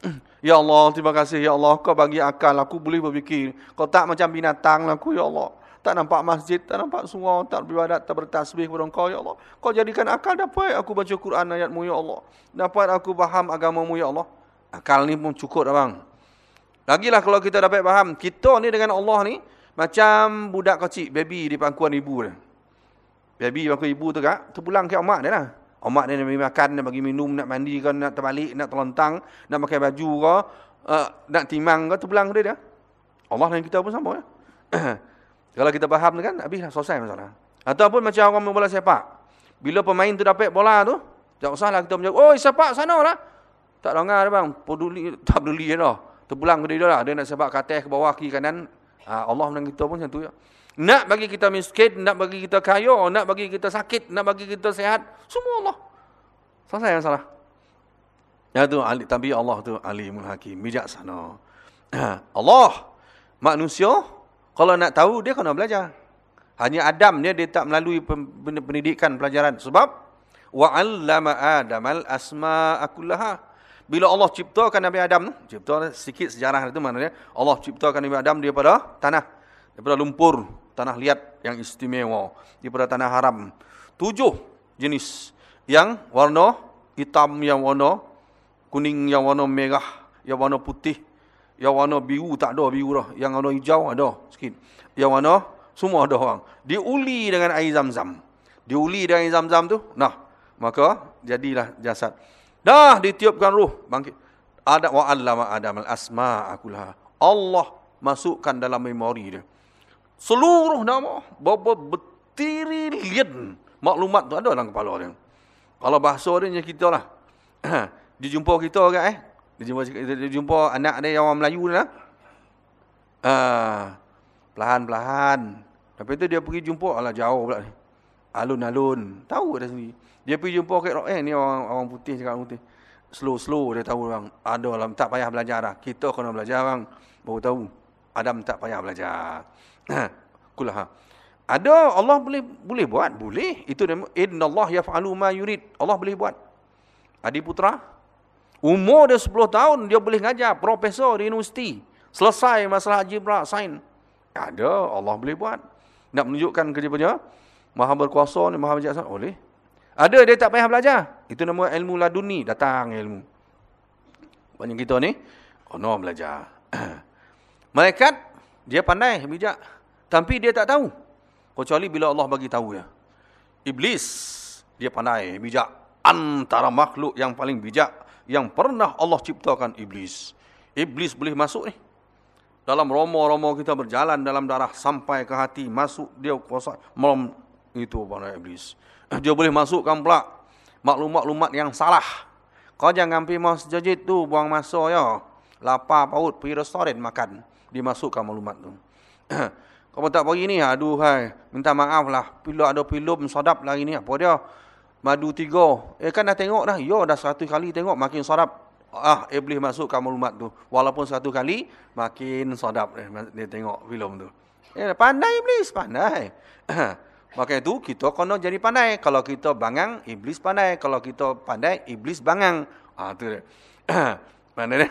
Ya Allah, terima kasih ya Allah kau bagi akal aku boleh berfikir. Kau tak macam binatang aku ya Allah. Tak nampak masjid, tak nampak surau, tak beribadat, tak bertasbih kepada engkau, Ya Allah. Kau jadikan akal dapat aku baca Quran ayatmu, Ya Allah. Dapat aku faham agamamu, Ya Allah. Akal ni pun cukup, abang. Lagilah kalau kita dapat faham, kita ni dengan Allah ni, macam budak kecil, baby di pangkuan ibu dia. Baby di pangkuan ibu tu kak, terpulang ke omak dia lah. Omak dia nak bagi makan, nak bagi minum, nak mandi ke, nak terbalik, nak terlentang, nak pakai baju ke, uh, nak timang ke, terpulang ke dia. Allah dan kita pun sama ya. Kalau kita faham tu kan, habislah selesai masalah. Ataupun macam orang bola sepak. Bila pemain tu dapat bola tu, tak usahlah kita menjawab, oh sepak sana lah. Tak dengar bang, peduli, tak peduli dah. Terpulang ke dia lah. Dia nak sepak ke atas, ke bawah, kiri, kanan. Ha, Allah menang kita pun macam tu ya. Nak bagi kita miskin, nak bagi kita kaya, nak bagi kita sakit, nak bagi kita sehat. Semua Allah. Selesai yang salah. Ya tu, tapi Allah tu alimul hakim. bijaksana. Allah, manusia, kalau nak tahu, dia kena belajar. Hanya Adam dia, dia tak melalui pendidikan, pelajaran. Sebab, wa 'allama adamal asma'akullaha. Bila Allah ciptakan Nabi Adam, cipta sikit sejarah itu mana dia. Allah ciptakan Nabi Adam daripada tanah. Daripada lumpur, tanah liat yang istimewa. Daripada tanah haram. Tujuh jenis. Yang warna hitam, yang warna kuning, yang warna merah, yang warna putih, yang warna biru tak ada biru dah. Yang warna hijau ada sikit. Yang warna semua ada orang. Diuli dengan air zam-zam. Diuli dengan air zam-zam tu. Nah, maka jadilah jasad. Dah ditiupkan ruh. Bangkit. Ada wa allama adam al asma akulah. Allah masukkan dalam memori dia. Seluruh nama. Berapa bertirilion maklumat tu ada dalam kepala dia. Kalau bahasa dia kita lah. Dia jumpa kita orang eh. Dia jumpa, dia jumpa anak dia orang Melayu ni lah. Uh, Perlahan-perlahan. Tapi tu dia pergi jumpa, alah jauh pula ni. Alun-alun. Tahu dah sendiri. Dia pergi jumpa kat eh ni orang orang putih cakap putih. Slow-slow dia tahu bang. Ada lah tak payah belajar dah. Kita kena belajar bang. Baru tahu. Adam tak payah belajar. Kulah. Ada Allah boleh boleh buat, boleh. Itu nama innallaha yaf'alu ma yurid. Allah boleh buat. Adi putra Umur dia 10 tahun, dia boleh ngajar. Profesor di universiti. Selesai masalah algebra, sain. Ada, Allah boleh buat. Nak menunjukkan kerja punya, maha berkuasa ni, maha bijaksana, boleh. Ada, dia tak payah belajar. Itu nama ilmu laduni, datang ilmu. Banyak kita ni, kena belajar. Malaikat, dia pandai, bijak. Tapi dia tak tahu. Kecuali bila Allah bagi tahu ya. Iblis, dia pandai, bijak. Antara makhluk yang paling bijak yang pernah Allah ciptakan iblis. Iblis boleh masuk ni. Dalam romo-romo kita berjalan dalam darah sampai ke hati. Masuk dia kuasa. Malam itu pada iblis. Dia boleh masukkan pula maklumat-maklumat yang salah. Kau jangan pergi masjid tu buang masa ya. Lapar paut pergi restoran makan. Dimasukkan maklumat tu. Kau tak pergi ni, aduh hai, minta maaf lah. Bila ada film sadap lagi ni, apa dia? Madu tiga. Eh kan dah tengok dah. Ya dah satu kali tengok makin sadap. Ah, iblis masuk ke maklumat tu. Walaupun satu kali, makin sadap eh, dia tengok filem tu. Eh, pandai iblis, pandai. Maka itu kita kena jadi pandai. Kalau kita bangang, iblis pandai. Kalau kita pandai, iblis bangang. Ah tu dia. Mana dia?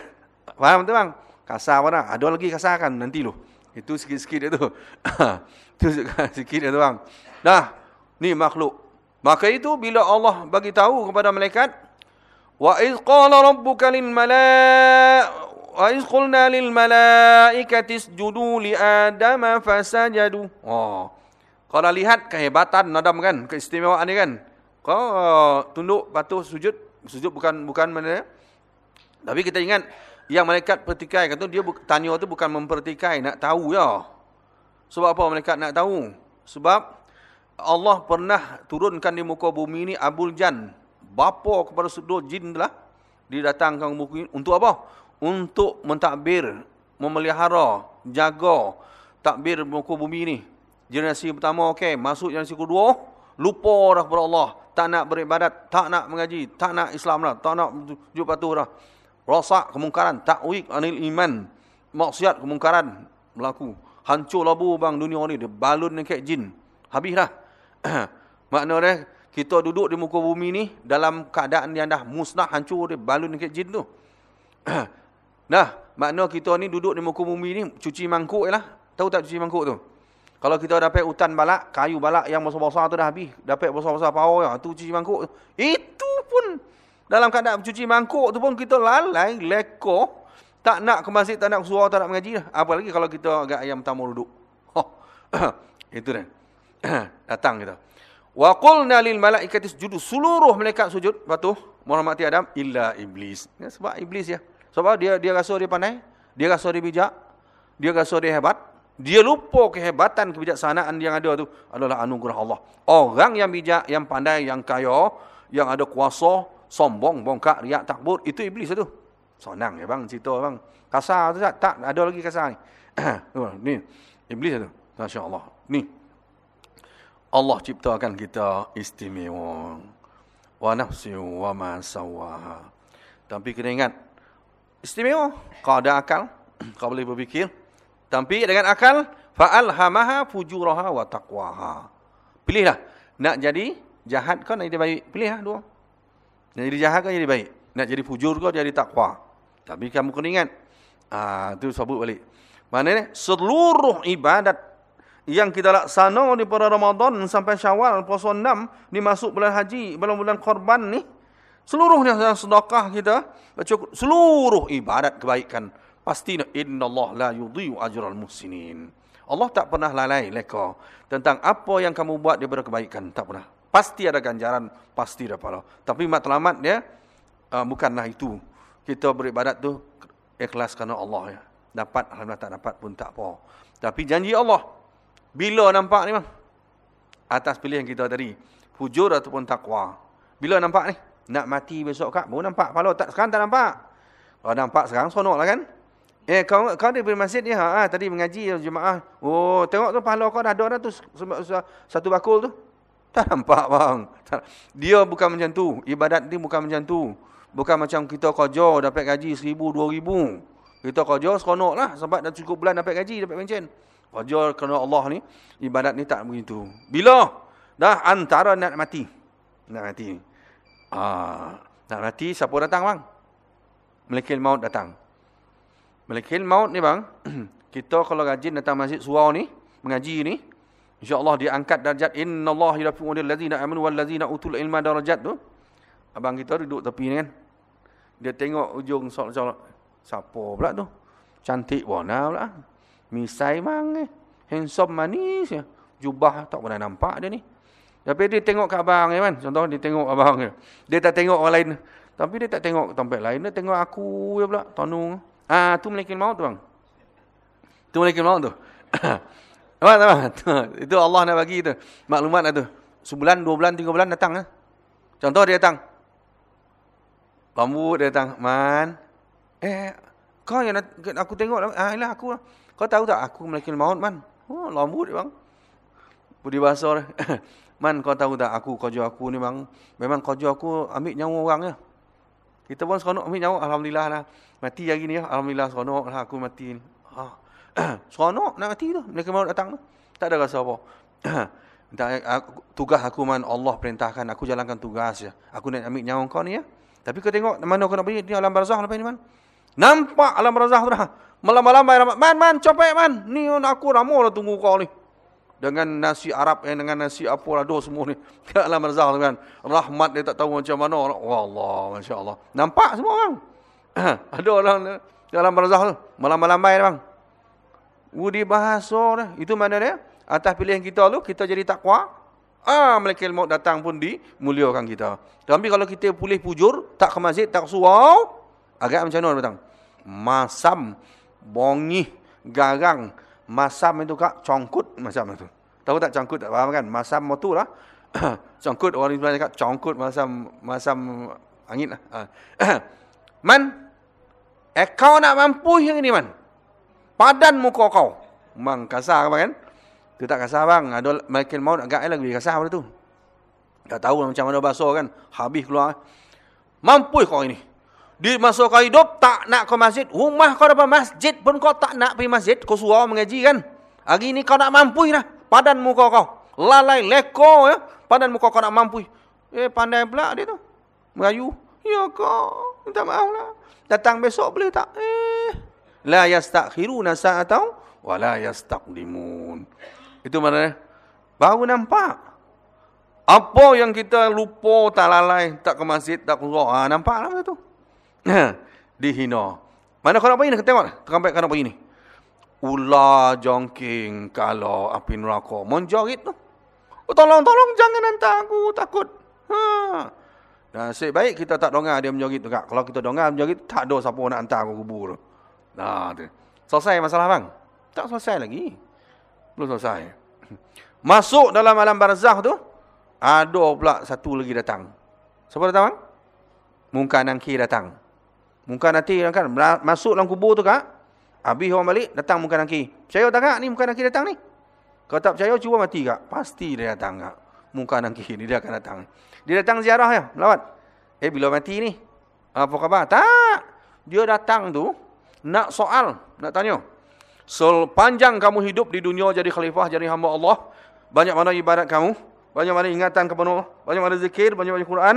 Faham tu bang? Kasar dah? Ada lagi kasar kan nanti lu. Itu sikit-sikit dia tu. Itu sikit dia tu bang. Dah, ni makhluk Maka itu bila Allah bagi tahu kepada malaikat wa iz qala rabbuka lil malaa wa iz qulna lil malaikati isjudu li adama fasajadu. Oh. Kau dah lihat kehebatan Adam kan, keistimewaan dia kan. Kau tunduk patuh sujud, sujud bukan bukan mana Tapi kita ingat yang malaikat pertikai kata dia tanya tu bukan mempertikai nak tahu ya. Sebab apa malaikat nak tahu? Sebab Allah pernah turunkan di muka bumi ini Abul Jan. Bapa kepada seluruh jin telah didatangkan ke ini. Untuk apa? Untuk mentakbir, memelihara, jaga takbir muka bumi ini. Generasi pertama, okey. Masuk generasi kedua, lupa dah kepada Allah. Tak nak beribadat, tak nak mengaji, tak nak Islam lah, tak nak jumpa tu dah. Rosak kemungkaran, takwik anil iman. maksiat, kemungkaran berlaku. Hancur labu bang dunia ni. Dia balun dengan jin. Habislah. Maknanya kita duduk di muka bumi ni dalam keadaan yang dah musnah, hancur, dia balun dengan jin tu. nah, makna kita ni duduk di muka bumi ni cuci mangkuk je lah. Tahu tak cuci mangkuk tu? Kalau kita dapat hutan balak, kayu balak yang besar-besar tu dah habis. Dapat besar-besar power yang tu cuci mangkuk tu. Itu pun dalam keadaan cuci mangkuk tu pun kita lalai, leko. Tak nak ke masjid, tak nak surau, tak nak mengaji dah. Apalagi kalau kita agak ayam tamu duduk. Oh. Itu dah. Datang kita. Wa qulna lil malaikati sujudu. Seluruh malaikat sujud patuh Muhammad Adam illa iblis. Ya, sebab iblis ya. Sebab dia dia rasa dia pandai, dia rasa dia bijak, dia rasa dia hebat. Dia lupa kehebatan kebijaksanaan yang ada tu adalah anugerah Allah. Orang yang bijak, yang pandai, yang kaya, yang ada kuasa, sombong, bongkak, riak, takbur, itu iblis itu. Senang ya bang cerita bang. Kasar tu tak? Tak, ada lagi kasar ni. ni, iblis itu. Masya Allah. Ni. Allah ciptakan kita istimewa. Wa nafsi wa ma sawaha. Tapi kena ingat. Istimewa. Kau ada akal. Kau boleh berfikir. Tapi dengan akal. Fa'alhamaha fujuraha wa taqwaha. Pilihlah. Nak jadi jahat kau nak jadi baik. Pilihlah dua. Nak jadi jahat kau jadi baik. Nak jadi fujur kau jadi takwa. Tapi kamu kena ingat. Ah, tu sebut balik. Mana ni? Seluruh ibadat yang kita laksana di pada Ramadan sampai Syawal puasa 6 ni masuk bulan haji, bulan-bulan korban ni seluruhnya sedekah kita seluruh ibadat kebaikan pasti innallaha la yudhi'u ajral muhsinin. Allah tak pernah lalai leka tentang apa yang kamu buat daripada kebaikan, tak pernah. Pasti ada ganjaran, pasti ada pahala. Tapi matlamat dia uh, bukanlah itu kita beribadat tu ikhlas kerana Allah ya. Dapat alhamdulillah tak dapat pun tak apa. Tapi janji Allah bila nampak ni bang? Atas pilihan kita tadi, hujur ataupun takwa. Bila nampak ni? Nak mati besok kak, baru nampak. Kalau tak sekarang tak nampak. Kalau nampak sekarang lah kan? Eh kau kau di masjid ni ha, ha tadi mengaji jemaah. Oh, tengok tu pahala kau dah ada dah tu satu bakul tu. Tak nampak bang. Dia bukan macam tu. Ibadat ni bukan macam tu. Bukan macam kita kerja dapat gaji seribu, dua ribu. Kita kerja seronok lah. Sebab dah cukup bulan dapat gaji, dapat pencen. Kerja kerana Allah ni, ibadat ni tak begitu. Bila? Dah antara nak mati. Nak mati. Ah, nak mati, siapa datang bang? Melekil maut datang. Melekil maut ni bang, kita kalau rajin datang masjid surau ni, mengaji ni, insyaAllah dia angkat darjat. Inna Allah ilafi'u ladhina amanu wal ladhina utul ilma darajat tu. Abang kita duduk tepi ni kan. Dia tengok ujung solat-solat. Siapa pula tu? Cantik warna pula. Misai mang eh. Handsome manis ya. Jubah tak pernah nampak dia ni. Tapi dia tengok ke abang ya kan. Contoh dia tengok abang ya. Dia tak tengok orang lain. Tapi dia tak tengok tempat lain. Dia tengok aku ya pula. Tonung. Ah, tu melekil maut tu bang. Tu melekil maut tu. Nampak tak? Itu Allah nak bagi tu. Maklumat lah tu. Sebulan, dua bulan, tiga bulan datang. Eh. Contoh dia datang. Rambut dia datang. Man. Eh, kau yang nak, aku tengok. lah. Ah, ialah aku lah. Kau tahu tak aku melekil maut, man? Oh, rambut dia, bang. Budi bahasa man, kau tahu tak aku, kerja aku ni, bang. Memang kerja aku ambil nyawa orang ya. Kita pun seronok ambil nyawa. Alhamdulillah lah. Mati hari ni ya. Alhamdulillah seronok lah aku mati ni. Ha. seronok nak mati tu. Melekil maut datang tu. Tak ada rasa apa. tugas aku man Allah perintahkan aku jalankan tugas ya. Aku nak ambil nyawa kau ni ya. Tapi kau tengok mana kau nak pergi? Di alam barzah lepas ni, man. Nampak alam barzah tu dah. Malam-malam bayar Man, man, copek, man. Ni aku ramu lah tunggu kau ni. Dengan nasi Arab, eh, dengan nasi apa lah, dua semua ni. Ke alam barzah tu kan. Rahmat dia tak tahu macam mana. Allah. Nampak semua, bang. Ada orang di alam barzah tu. Malam-malam bayar, bang. Udi bahasa dah. Itu mana dia? Atas pilihan kita tu, kita jadi takwa. Ah, malaikat maut datang pun dimuliakan kita. Tapi kalau kita pulih pujur, tak ke masjid, tak ke surau, agak macam mana datang? Masam, bongi, garang, masam itu kak congkut macam itu. Tahu tak congkut tak faham kan? Masam motu lah. congkut orang Islam cakap congkut masam masam angin lah. Ah. man, eh kau nak mampu yang ini man. Padan muka kau. Mang kasar kan? Itu tak kasar bang. Ada Michael Mount agak lagi kasar pada tu. Tak tahu macam mana bahasa kan. Habis keluar. Mampu kau ini. Di masa kau hidup, tak nak ke masjid. Rumah kau dapat masjid pun kau tak nak pergi masjid. Kau suruh mengaji kan? Hari ni kau nak mampu lah. Padan muka kau. Lalai, leko ya. Padan muka kau nak mampu. Eh, pandai pula dia tu. Melayu. Ya kau. Minta maaf lah. Datang besok boleh tak? Eh. La yastakhiruna sa'atau. Wa la yastaqdimun. Itu mana? Baru nampak. Apa yang kita lupa, tak lalai, tak ke masjid, tak keluar. Ha, nampak lah tu. Dihina. Mana kau nak pergi ni? Tengok. Terkampak kau nak pergi ni. Ular jongking kalau api neraka. Menjorit tu. Oh, tolong, tolong. Jangan hantar aku. Takut. Ha. Nasib baik kita tak dengar dia menjorit tu. Kak. Kalau kita dengar menjorit, tak ada siapa nak hantar aku kubur. Nah, tu. Selesai masalah bang? Tak selesai lagi. Belum selesai. Masuk dalam alam barzah tu, ada pula satu lagi datang. Siapa datang bang? Mungkar Nangki datang. Mungkar nanti kan masuk dalam kubur tu kak. Habis orang balik datang Mungkar Nangki. Percaya tak kak ni Mungkar Nangki datang ni? Kalau tak percaya cuba mati kak. Pasti dia datang kak. Mungkar Nangki ni dia akan datang. Dia datang ziarah ya, melawat. Eh bila mati ni? Apa khabar? Tak. Dia datang tu nak soal, nak tanya. Sepanjang kamu hidup di dunia jadi khalifah, jadi hamba Allah, banyak mana ibadat kamu? Banyak mana ingatan kepada Allah? Banyak mana zikir? Banyak mana Quran?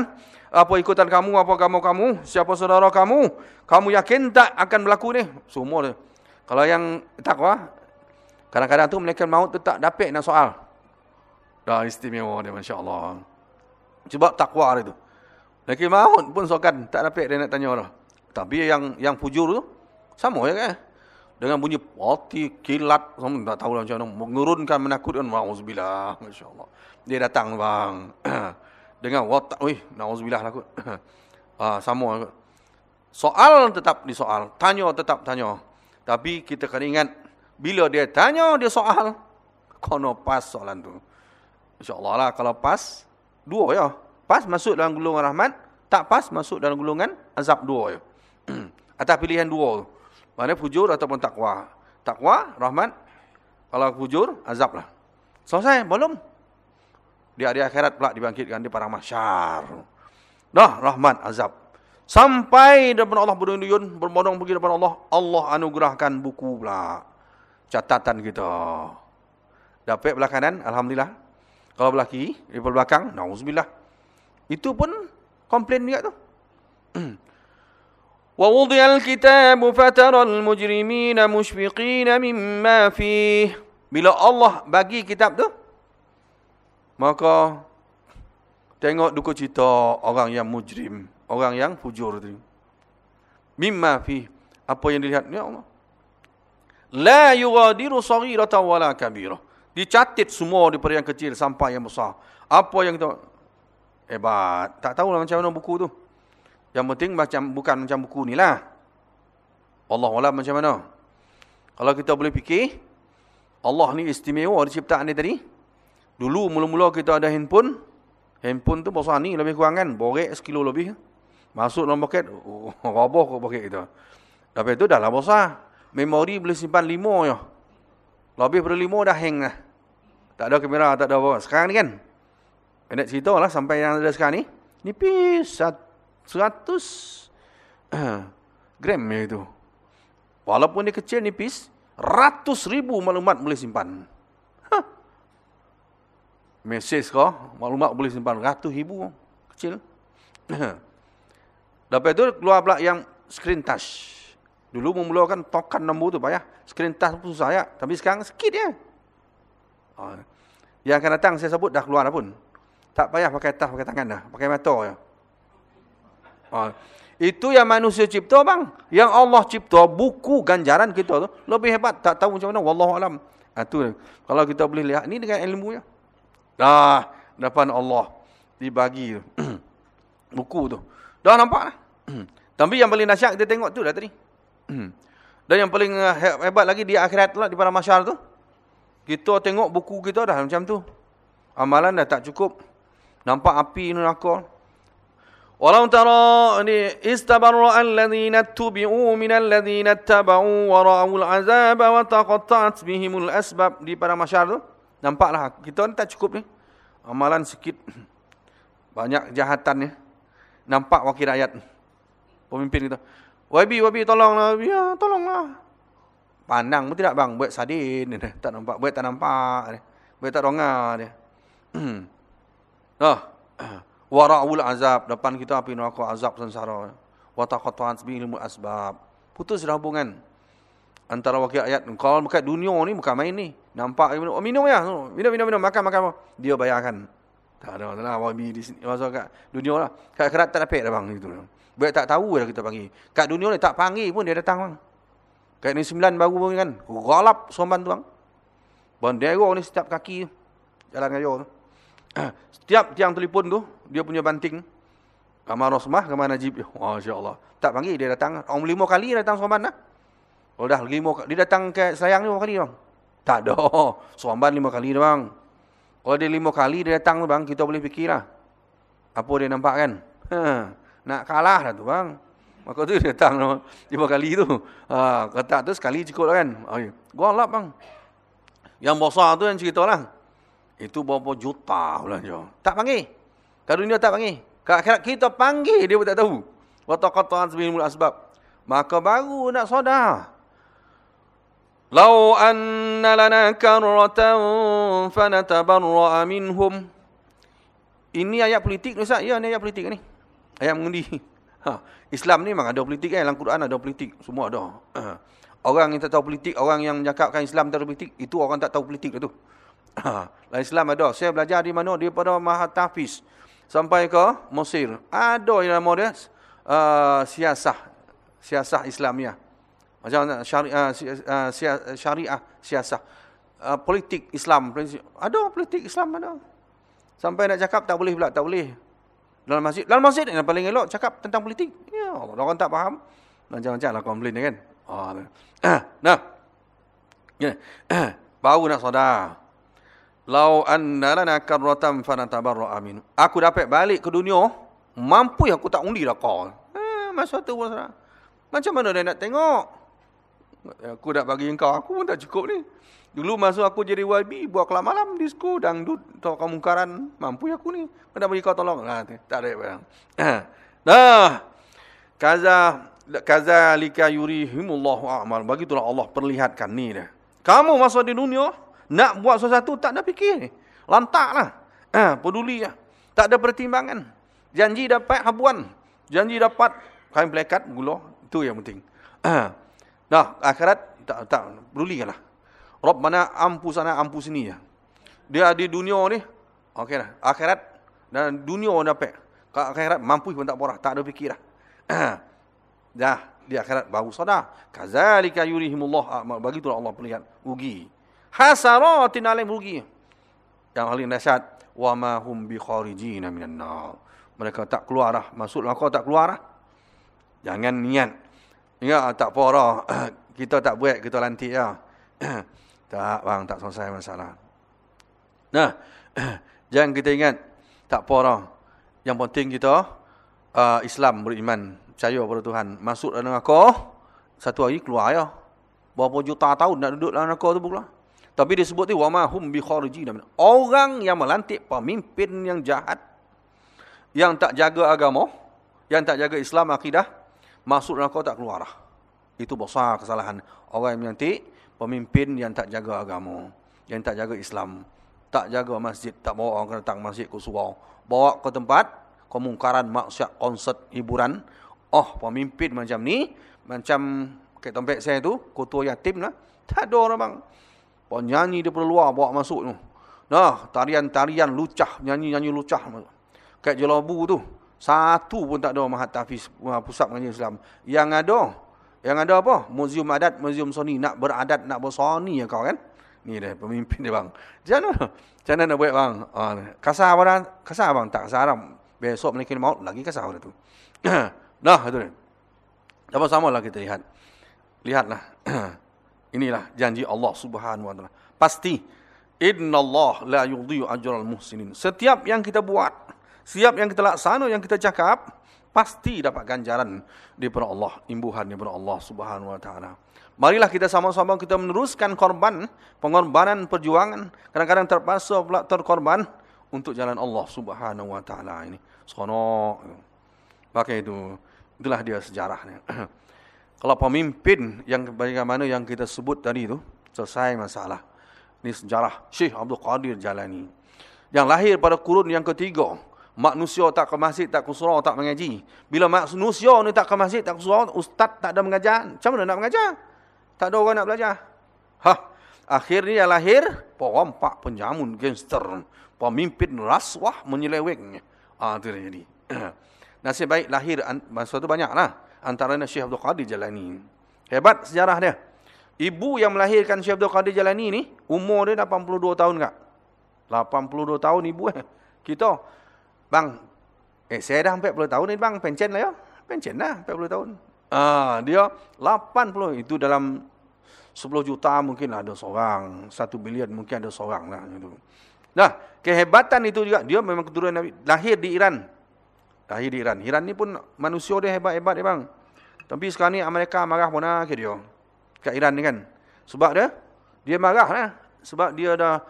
Apa ikutan kamu? Apa kamu kamu? Siapa saudara kamu? Kamu yakin tak akan berlaku ni? Semua tu. Kalau yang takwa, kadang-kadang tu mereka maut tu tak dapat nak soal. Dah istimewa dia, Masya Allah. Sebab takwa dia tu. Mereka maut pun sokan, tak dapat dia nak tanya orang. Tapi yang yang pujur tu, sama ya kan? Dengan bunyi poti, kilat, sama tak tahu lah macam mana. Mengurunkan, menakutkan. Masya Allah. Dia datang bang. Dengan watak. Wih, na'uzubillah lah kot. ah, sama kot. Soal tetap disoal. Tanya tetap tanya. Tapi kita kena ingat. Bila dia tanya, dia soal. Kono pas soalan tu. InsyaAllah lah. Kalau pas, dua ya. Pas masuk dalam gulungan rahmat. Tak pas masuk dalam gulungan azab dua ya. Atas pilihan dua tu. Mana fujur ataupun takwa. Takwa, rahmat. Kalau fujur, azab lah. Selesai, belum? Di hari akhirat pula dibangkitkan di para masyar. Dah, rahmat, azab. Sampai depan Allah berduyun, berbondong pergi depan Allah. Allah anugerahkan buku pula. Catatan kita. Dapat belah kanan, Alhamdulillah. Kalau belah kiri, di belakang, na'uzubillah. Itu pun komplain juga tu. ووضع الكتاب فترى المجرمين مشفقين مما فيه bila Allah bagi kitab tu maka tengok duka cita orang yang mujrim orang yang fujur tu mimma fi apa yang dilihat ya Allah la yughadiru saghiratan wala kabira dicatat semua daripada yang kecil sampai yang besar apa yang kita hebat tak tahu lah macam mana buku tu yang penting macam bukan macam buku ni lah. Allah Allah macam mana? Kalau kita boleh fikir, Allah ni istimewa di ciptaan ni tadi. Dulu mula-mula kita ada handphone. Handphone tu besar ni lebih kurang kan. Borek sekilo lebih. Masuk dalam poket, oh, roboh ke poket kita. Tapi tu dah lah besar. Memori boleh simpan lima je. Lebih pada lima dah hang lah. Tak ada kamera, tak ada apa. Sekarang ni kan. Nak cerita lah sampai yang ada sekarang ni. Nipis. Satu. 100 gram ya itu. Walaupun dia kecil nipis, ratus ribu maklumat boleh simpan. Huh. Mesej kau, maklumat boleh simpan ratus ribu kecil. Lepas itu keluar pula yang screen touch. Dulu memulakan tokan nombor tu payah. Screen touch pun susah ya. Tapi sekarang sikit ya. Yang akan datang saya sebut dah keluar dah pun. Tak payah pakai touch pakai tangan dah. Pakai mata ya. Ha. Itu yang manusia cipta bang. Yang Allah cipta buku ganjaran kita tu lebih hebat. Tak tahu macam mana. Wallahu alam. Ha, tu. Kalau kita boleh lihat ni dengan ilmu ya. Dah depan Allah dibagi buku tu. Dah nampak lah. Tapi yang paling dahsyat kita tengok tu dah tadi. Dan yang paling uh, hebat lagi di akhirat lah di para masyarakat tu. Kita tengok buku kita dah macam tu. Amalan dah tak cukup. Nampak api neraka. ولو ترى استبرأ الذين اتبعوا من الذين اتبعوا ورأوا العذاب وتقطعت بهم الأسباب di pada masyar tu nampaklah kita ni tak cukup ni amalan sikit banyak kejahatan ni nampak wakil rakyat Pemimpin kita. YB, YB tolonglah. Ya, tolonglah. Pandang pun tidak bang. Buat sadin. Dia. Tak nampak. Buat tak nampak. Dia. Buat tak rongar dia. oh. Wara'ul azab. Depan kita api neraka azab sensara. Wataqatu'an sebi ilmu asbab. Putus hubungan. Antara wakil ayat. Kalau dekat dunia ni bukan main ni. Nampak. Oh, minum ya. Minum, minum, minum. Makan, makan. Dia bayarkan. Tak ada. Ada. Wabi di sini. Masuk kat dunia lah. Kat kerat tak dapat dah bang. Gitu. Buat tak tahu dah kita panggil. Kat dunia ni tak panggil pun dia datang bang. Kat ni sembilan baru pun kan. Galap somban tu bang. Bandera ni setiap kaki. Jalan raya tu. Setiap tiang telefon tu. Dia punya banting. Kamar Rosmah, kamar Najib. Masya Allah. Tak panggil dia datang. Orang lima kali datang somban lah. Oh dah lima Dia datang ke sayang lima kali bang. Tak ada. Somban lima kali dah bang. Kalau dia lima kali dia datang tu bang. Kita boleh fikirlah. Apa dia nampak kan. Ha. Nak kalah dah tu bang. Maka tu dia datang lima kali tu. Ha, kata tu sekali cukup lah kan. Oh, ya. Gua lap bang. Yang besar tu yang cerita lah. Itu berapa juta belanja. Tak panggil. Kat dunia tak panggil. Kat akhirat kita panggil dia pun tak tahu. Wa taqatta'an sabimul asbab. Maka baru nak sedar. Lau anna lana karratan fanatabarra'a minhum. Ini ayat politik Ustaz. Ya, ini ayat politik ni. Ayat mengundi. Ha. Islam ni memang ada politik kan. Dalam Quran ada politik. Semua ada. Orang yang tak tahu politik, orang yang cakapkan Islam tak tahu politik, itu orang tak tahu politik tu. Ha. Dalam Islam ada. Saya belajar di mana? Daripada Mahat Hafiz. Sampai ke Mesir. Ada yang nama dia. Uh, siasah. Siasah Islamiyah. Macam syariah, uh, syariah siasah. Uh, politik Islam. Ada politik Islam ada. Sampai nak cakap tak boleh pula. Tak boleh. Dalam masjid. Dalam masjid yang paling elok cakap tentang politik. Ya, orang tak faham. Macam-macam lah komplain kan. Oh, nah. Ya. Baru nak sadar. Lau anna lana karratan fanatabarra amin. Aku dapat balik ke dunia, mampu aku tak undi dah kau. Eh, masa tu pun Macam mana dia nak tengok? Aku dah bagi engkau, aku pun tak cukup ni. Dulu masa aku jadi YB, buat kelam malam, disco, dangdut, tau kamu karan, mampu aku ni. Mana bagi kau tolong? Nah, tak ada barang. Nah, kaza kaza lika yurihimullahu a'mal. Begitulah Allah perlihatkan ni dah. Kamu masa di dunia, nak buat sesuatu tak ada fikir. Lantaklah. Ah, peduli lah. Tak ada pertimbangan. Janji dapat habuan. Janji dapat kain pelekat, gula. Itu yang penting. Ah. Nah, akhirat tak tak pedulikanlah. Rabbana ampu sana ampu sini ya. Dia di dunia ni, okeylah. Akhirat dan dunia dapat. Kat akhirat mampu pun tak porah, tak ada fikir dah. dah di akhirat baru sadar. Kazalika yurihimullah bagi tu Allah perlihat rugi hasaratin alaihim rugi. Yang paling dahsyat wa ma hum bi kharijin minan nar. Mereka tak keluar dah, masuk neraka tak keluar dah. Jangan niat. Ingat ah, tak apa Kita tak buat, kita lantik ya. tak bang, tak selesai masalah. Nah, jangan kita ingat tak apa Yang penting kita uh, Islam beriman, percaya kepada Tuhan, masuk dalam neraka, satu hari keluar ya. Berapa juta tahun nak duduk dalam neraka tu pula. Tapi disebut ni wama hum bi kharijin Orang yang melantik pemimpin yang jahat yang tak jaga agama, yang tak jaga Islam akidah, masuk neraka tak keluar dah. Itu besar kesalahan orang yang melantik pemimpin yang tak jaga agama, yang tak jaga Islam, tak jaga masjid, tak bawa orang datang masjid ke surau, bawa ke tempat kemungkaran maksiat konsert hiburan. Oh, pemimpin macam ni, macam kat tempat saya tu, ketua yatim lah. Tak ada orang bang. Penyanyi dia luar bawa masuk tu. Nah, tarian-tarian lucah, nyanyi-nyanyi lucah. Kat Jelabu tu, satu pun tak ada Mahat Tafiz pusat mengaji Islam. Yang ada, yang ada apa? Museum adat, museum soni. Nak beradat, nak bersoni ya kau kan? Ni dia, pemimpin dia bang. Macam mana? Macam mana nak buat bang? Ah, kasar apa dah? Kasar bang? Tak kasar dah. Besok menikah maut, lagi kasar dah tu. nah, itu dia. Sama-sama lah kita lihat. Lihatlah. Inilah janji Allah Subhanahu wa taala. Pasti innallaha la yudhi'u ajral muhsinin. Setiap yang kita buat, setiap yang kita laksana, yang kita cakap, pasti dapat ganjaran daripada Allah, imbuhan daripada Allah Subhanahu wa taala. Marilah kita sama-sama kita meneruskan korban, pengorbanan perjuangan, kadang-kadang terpaksa pula terkorban untuk jalan Allah Subhanahu wa taala ini. Seronok. Pakai itu Itulah dia sejarahnya. Kalau pemimpin yang bagaimana yang kita sebut tadi itu, selesai masalah. Ini sejarah Syekh Abdul Qadir Jalani. Yang lahir pada kurun yang ketiga. Manusia tak ke masjid, tak ke surau, tak mengaji. Bila manusia ni tak ke masjid, tak ke surau, ustaz tak ada mengajar. Macam mana nak mengajar? Tak ada orang nak belajar. Hah. Akhirnya yang lahir, perompak penjamun gangster. Pemimpin rasuah menyeleweng. Ah, itu dia jadi. Nasib baik lahir, masa itu banyaklah. Antara Syekh Abdul Qadir Jalani. Hebat sejarah dia. Ibu yang melahirkan Syekh Abdul Qadir Jalani ni, umur dia 82 tahun tak? 82 tahun ibu eh. Kita, bang, eh saya dah 40 tahun ni bang, pencen lah ya. Pencen lah 40 tahun. Ah, dia 80, itu dalam 10 juta mungkin ada seorang. 1 bilion mungkin ada seorang lah. Nah, kehebatan itu juga, dia memang keturunan Nabi. Lahir di Iran. Lahir di Iran. Iran ni pun manusia dia hebat-hebat dia bang. Tapi sekarang ni Amerika marah pun lah dia kat Iran ni kan. Sebab dia, dia marah lah. Sebab dia dah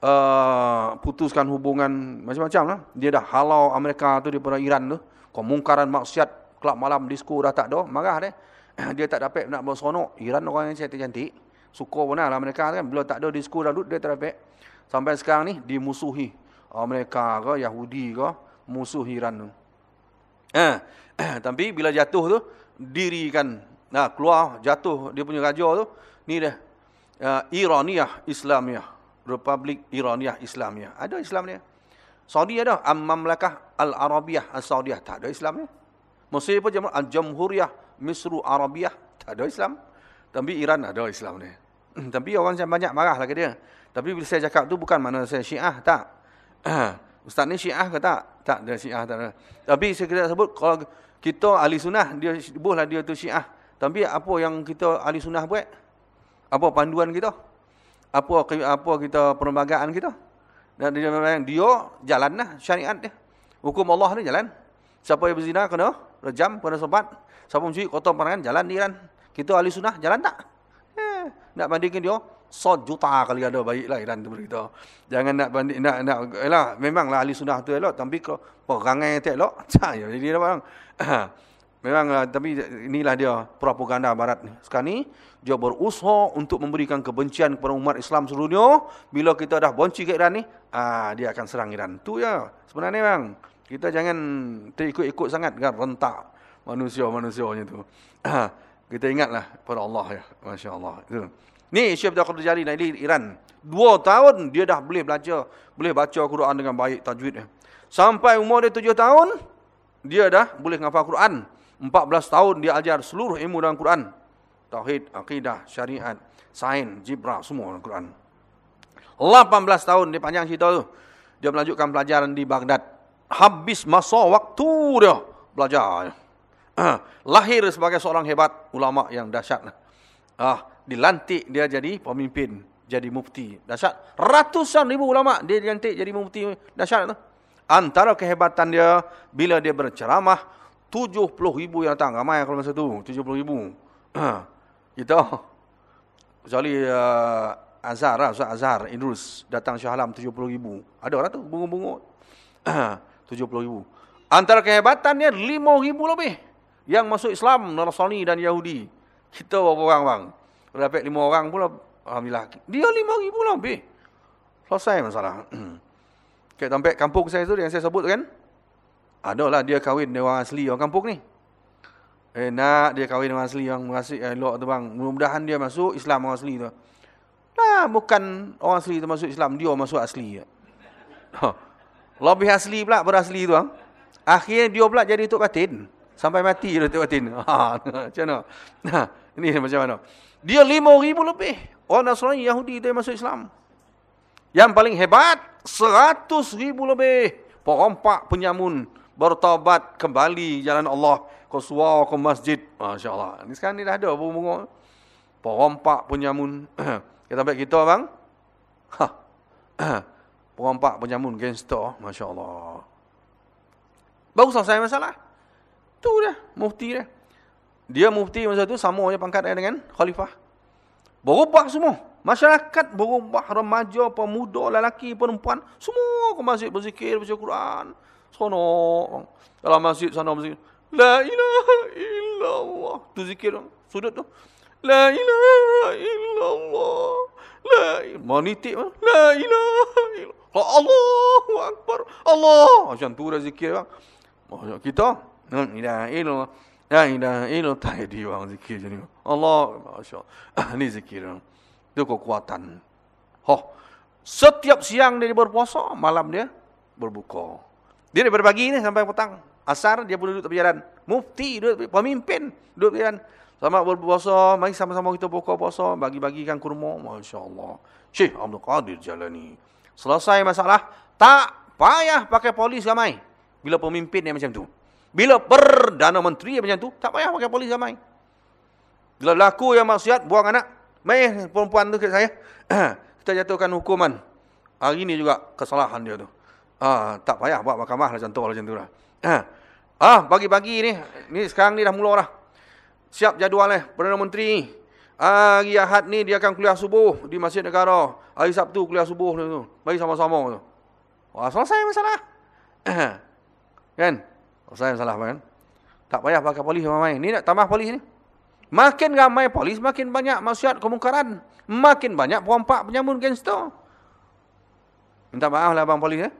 uh, putuskan hubungan macam-macam lah. Dia dah halau Amerika tu daripada Iran tu. Kemungkaran maksiat, kelab malam, disko dah tak ada. Marah dia. Dia tak dapat nak bersonok. Iran orang yang cantik-cantik. Suka pun lah mereka kan. Bila tak ada disko dah dia tak dapat. Sampai sekarang ni, dimusuhi. Amerika ke, Yahudi ke, musuh Iran tu. Eh, tapi bila jatuh tu, dirikan Nah, keluar jatuh dia punya raja tu. Ni dia. Uh, Iraniyah Islamiyah. Republik Iraniyah Islamiyah. Ada Islam dia. Saudi ada. Am-Mamlakah Al-Arabiyah Al-Saudiyah. Tak ada Islam dia. Mesir pun jemaah Al-Jamhuriyah Misru Arabiyah. Tak ada Islam. Tapi Iran ada Islam dia. Tapi orang macam banyak marah lagi dia. Tapi bila saya cakap tu bukan mana saya syiah. Tak. Ustaz ni syiah ke tak? Tak ada syiah. Tak ada. Tapi saya kira sebut kalau kita ahli sunnah, dia bolehlah dia tu syiah. Tapi apa yang kita ahli sunnah buat? Apa panduan kita? Apa apa kita perlembagaan kita? Dan dia dia jalanlah syariat dia. Hukum Allah ni jalan. Siapa yang berzina kena rejam pada sobat. Siapa mencuri kotor pandangan jalan dia kan. Kita ahli sunnah jalan tak? Eh, nak bandingkan dia so juta kali ada baiklah Iran tu berita. Jangan nak banding nak nak elah memanglah ahli sunnah tu elok tapi kau perangai tak elok. Ya jadi bang? Memang tapi inilah dia propaganda barat ni. Sekarang ni dia berusaha untuk memberikan kebencian kepada umat Islam seluruh dunia. Bila kita dah bonci ke Iran ni, ah dia akan serang Iran. Tu ya. Sebenarnya bang, kita jangan terikut-ikut sangat kan rentak manusia-manusianya tu. kita ingatlah pada Allah ya. Masya-Allah. Itu. Ni Syekh Abdul Qadir Jali dari Iran. Dua tahun dia dah boleh belajar, boleh baca Quran dengan baik tajwid. Sampai umur dia tujuh tahun, dia dah boleh menghafal Quran. 14 tahun dia ajar seluruh ilmu dalam Quran. Tauhid, akidah, syariat, sains, jibra, semua dalam Quran. 18 tahun dia panjang cerita tu. Dia melanjutkan pelajaran di Baghdad. Habis masa waktu dia belajar. Lahir sebagai seorang hebat ulama yang dahsyat. Ah, dilantik dia jadi pemimpin, jadi mufti. Dahsyat. Ratusan ribu ulama dia dilantik jadi mufti dahsyat tu. Antara kehebatan dia bila dia berceramah 70 ribu yang datang. Ramai kalau masa tu. 70 ribu. Kita. Kecuali uh, Azhar lah. Ustaz Azhar. Idrus. Datang Syah Alam 70 ribu. Ada orang tu. Bunga-bunga. 70 ribu. Antara kehebatannya 5 ribu lebih. Yang masuk Islam. Nasrani dan Yahudi. Kita berapa orang bang? Dapat 5 orang pula. Alhamdulillah. Dia 5 ribu lebih. Selesai masalah. Kayak tempat kampung saya tu yang saya sebut kan. Adalah dia kahwin dengan orang asli orang kampung ni. Eh nak dia kahwin dengan asli yang asli eh, elok tu bang. Mudah-mudahan dia masuk Islam orang asli tu. Lah bukan orang asli tu masuk Islam, dia masuk asli. Lebih asli pula berasli tu bang. Akhirnya dia pula jadi tok batin. Sampai mati dia tok batin. Ha, macam mana? Nah, ini macam mana? Dia lima ribu lebih. Orang Nasrani Yahudi dia masuk Islam. Yang paling hebat, seratus ribu lebih. Perompak penyamun bertobat kembali jalan Allah ke suar ke masjid. Masya Allah. Ini sekarang ni dah ada bunga-bunga. Perompak penyamun. kita sampai kita bang. Ha. Perompak penyamun gangster. Masya Allah. Baru selesai masalah. Tu dah. Mufti dah. Dia mufti masa tu sama je pangkat dengan khalifah. Berubah semua. Masyarakat berubah. Remaja, pemuda, lelaki, perempuan. Semua ke masjid berzikir, baca Quran. Sono. Dalam masjid sana masjid. La ilaha illallah. Tu zikir sudut tu. La ilaha illallah. La monitik La ilaha illallah. Allahu akbar. Allah. Macam tu dah zikir bang. Kita la ilaha illallah. La ilaha illallah. Tak ada bang zikir macam ni. Allah. Masya Allah. Ni zikir. Itu kekuatan. Oh. Setiap siang dia berpuasa, malam dia berbuka. Dia daripada pagi ni sampai petang. Asar dia pun duduk tepi jalan. Mufti duduk pemimpin duduk tepi jalan. Selamat berpuasa, mari sama-sama kita buka puasa, bagi-bagikan kurma. Masya-Allah. Syekh Abdul Qadir Jalani. Selesai masalah, tak payah pakai polis ramai. Bila pemimpin yang macam tu. Bila Perdana Menteri macam tu, tak payah pakai polis ramai. Bila laku yang maksiat, buang anak. Mai perempuan tu kat saya. kita jatuhkan hukuman. Hari ni juga kesalahan dia tu. Ah, tak payah buat mahkamah lah contoh lah macam tu lah. Ah, pagi-pagi ni, ni sekarang ni dah mula dah. Siap jadual eh, Perdana Menteri. Ah, hari Ahad ni dia akan kuliah subuh di Masjid Negara. Hari Sabtu kuliah subuh tu. Bagi sama-sama tu. Wah, selesai masalah. kan? Selesai masalah kan? Tak payah pakai polis ramai. Ni nak tambah polis ni. Makin ramai polis, makin banyak maksiat kemungkaran. Makin banyak perompak penyamun gangster. Minta maaf lah abang polis eh.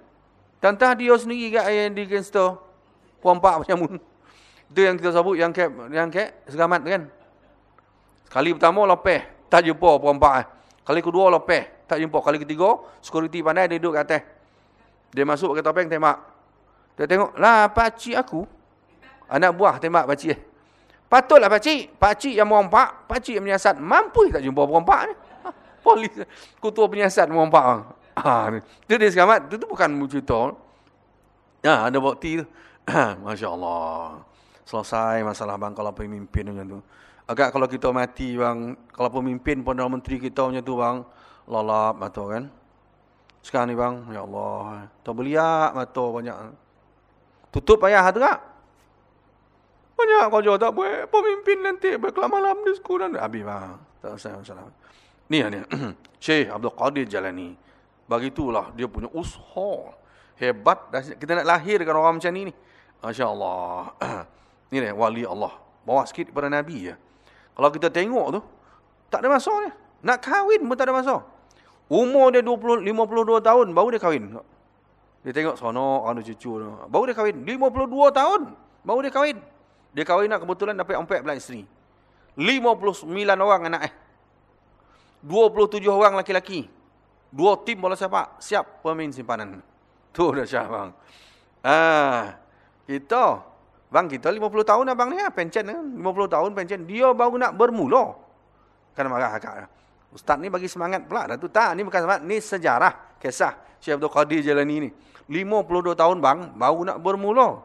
Tantah dia sendiri kat yang di gangster. Perompak penyamun. Itu yang kita sebut yang kek yang kek segamat kan. Kali pertama lepeh, tak jumpa perompak eh. Kali kedua lepeh, tak jumpa. Kali ketiga, security pandai dia duduk kat atas. Dia masuk pakai topeng tembak. Dia tengok, lah pakcik aku. Anak buah tembak pakcik eh. Patutlah pakcik. Pakcik yang merompak, pakcik yang menyiasat. Mampu tak jumpa perompak ni. Polis, ketua penyiasat merompak. Ha. Itu dia selamat. Itu, itu bukan cerita. Ya, ada bukti tu. Masya Allah. Selesai masalah bang kalau pemimpin macam tu. Agak kalau kita mati bang, kalau pemimpin Perdana Menteri kita macam tu bang, lalap mata kan. Sekarang ni bang, ya Allah. Tak beliak mata banyak. Tutup payah tu tak? Banyak kerja tak boleh. Pemimpin nanti berkelam malam di sekolah. Habis bang. Tak usah masalah. Ni ni. Syekh Abdul Qadir Jalani. Begitulah dia punya usaha. Hebat. Kita nak lahirkan orang macam ni ni. Masya Allah. ni ni wali Allah. Bawa sikit kepada Nabi ya. Kalau kita tengok tu. Tak ada masa ni. Nak kahwin pun tak ada masa. Umur dia 20, 52 tahun. Baru dia kahwin. Dia tengok sana. Orang cucu tu. Baru dia kahwin. 52 tahun. Baru dia kahwin. Dia kahwin nak kebetulan dapat empat belas isteri. 59 orang anak eh. 27 orang laki-laki. Dua tim bola sepak. Siap pemain simpanan. Tu dah syah bang. Ah, kita. Bang kita 50 tahun abang ni lah. Pencen kan. 50 tahun pencen. Dia baru nak bermula. Kan marah akak. Ustaz ni bagi semangat pula. Dah tu tak. Ni bukan semangat. Ni sejarah. Kisah. Syekh Abdul Qadir Jalani ni. 52 tahun bang. Baru nak bermula.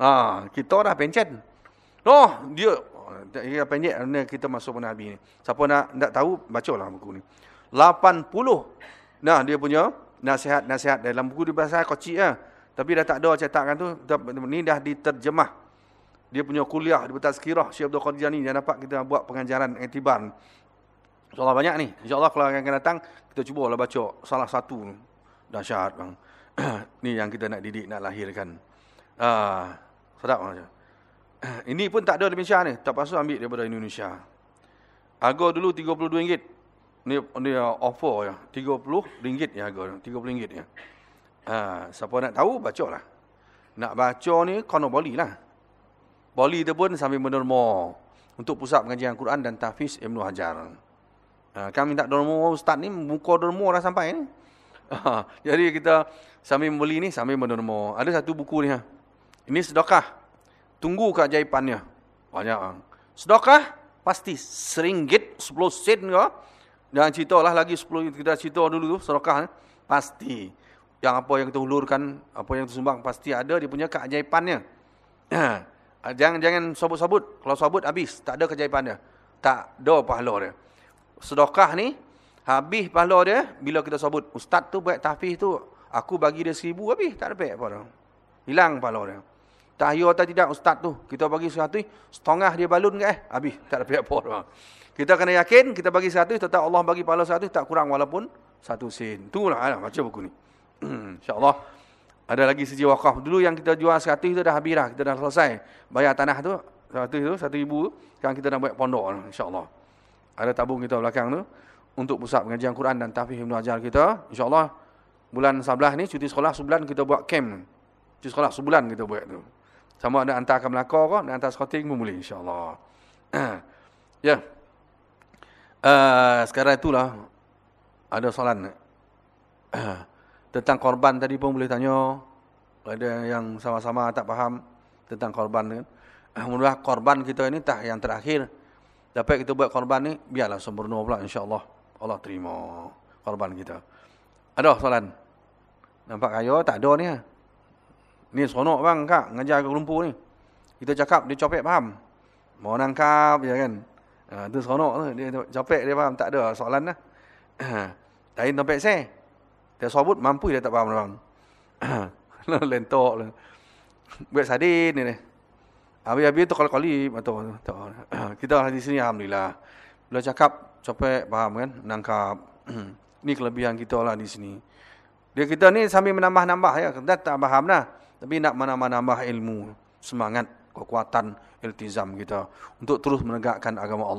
Ha, kita dah pencet. Oh, dia dia pendek kita masuk Nabi ni. Siapa nak nak tahu bacalah buku ni. 80. Nah, dia punya nasihat-nasihat dalam buku di bahasa kecil lah. Tapi dah tak ada cetakan tu. Ni dah diterjemah. Dia punya kuliah di Tazkirah Syekh Abdul Qadir ni dia dapat kita buat pengajaran iktibar. InsyaAllah banyak ni. InsyaAllah kalau akan datang kita cubalah baca salah satu dahsyat bang. ni yang kita nak didik nak lahirkan. Ah, uh, sedap macam. Ini pun tak ada di Malaysia ni. Tak pasal ambil daripada Indonesia. Harga dulu RM32. Ni ni offer ya. RM30 ya harga. RM30 ya. Ha, siapa nak tahu bacalah. Nak baca ni kena boli lah. Boli tu pun sambil menerma untuk pusat pengajian Quran dan tahfiz Ibn Hajar. Ha, kami tak derma ustaz ni muka derma dah sampai ni. Ha, jadi kita sambil membeli ni sambil menerma. Ada satu buku ni ha. Ini sedekah. Tunggu keajaibannya. Banyak. Sedekah pasti seringgit, sepuluh sen ke. Jangan cerita lah lagi sepuluh kita cerita dulu tu sedekah. Pasti. Yang apa yang kita hulurkan, apa yang kita sumbang pasti ada dia punya keajaibannya. jangan jangan sabut-sabut. Kalau sabut habis, tak ada keajaibannya. Tak ada pahala dia. Sedekah ni habis pahala dia bila kita sabut. Ustaz tu buat tahfiz tu, aku bagi dia seribu habis, tak dapat apa dah. Hilang pahala dia. Tahiyur atau tidak ustaz tu. Kita bagi satu, setengah dia balun ke eh? Habis, tak ada pihak apa. Kita kena yakin, kita bagi satu, tetap Allah bagi pahala satu, tak kurang walaupun satu sen. Itulah lah, baca buku ni. InsyaAllah. Ada lagi siji wakaf. Dulu yang kita jual 100 itu dah habis dah. Kita dah selesai. Bayar tanah tu. 100 itu, 1000 tu. Sekarang kita nak buat pondok insyaAllah. Ada tabung kita belakang tu. Untuk pusat pengajian Quran dan tahfiz Ibn Ajar kita. InsyaAllah. Bulan 11 ni cuti sekolah sebulan kita buat camp. Cuti sekolah sebulan kita buat tu. Sama ada hantar ke Melaka ke. Nak hantar scouting pun boleh insyaAllah. ya. Yeah. Uh, sekarang itulah. Ada soalan. tentang korban tadi pun boleh tanya. Ada yang sama-sama tak faham tentang korban kan. Alhamdulillah korban kita ini tak yang terakhir. Dapat kita buat korban ni, biarlah sempurna pula insyaAllah. Allah terima korban kita. Ada soalan? Nampak kaya tak ada ni. Ni seronok bang kak, ngajar ke lumpur ni. Kita cakap, dia copek faham. Mau nangkap je kan. Ha, tu seronok tu. Dia copek dia faham, tak ada soalan lah. Lain topek saya. Dia sabut mampu dia tak faham orang. Lentok lah. Buat sadin ni. Habis-habis tu kali-kali atau kita di sini alhamdulillah. Bila cakap copek faham kan, nangkap. ni kelebihan kita lah di sini. Dia kita ni sambil menambah-nambah ya, kita tak faham lah. Tapi nak menambah-nambah ilmu, semangat, kekuatan, iltizam kita untuk terus menegakkan agama Allah.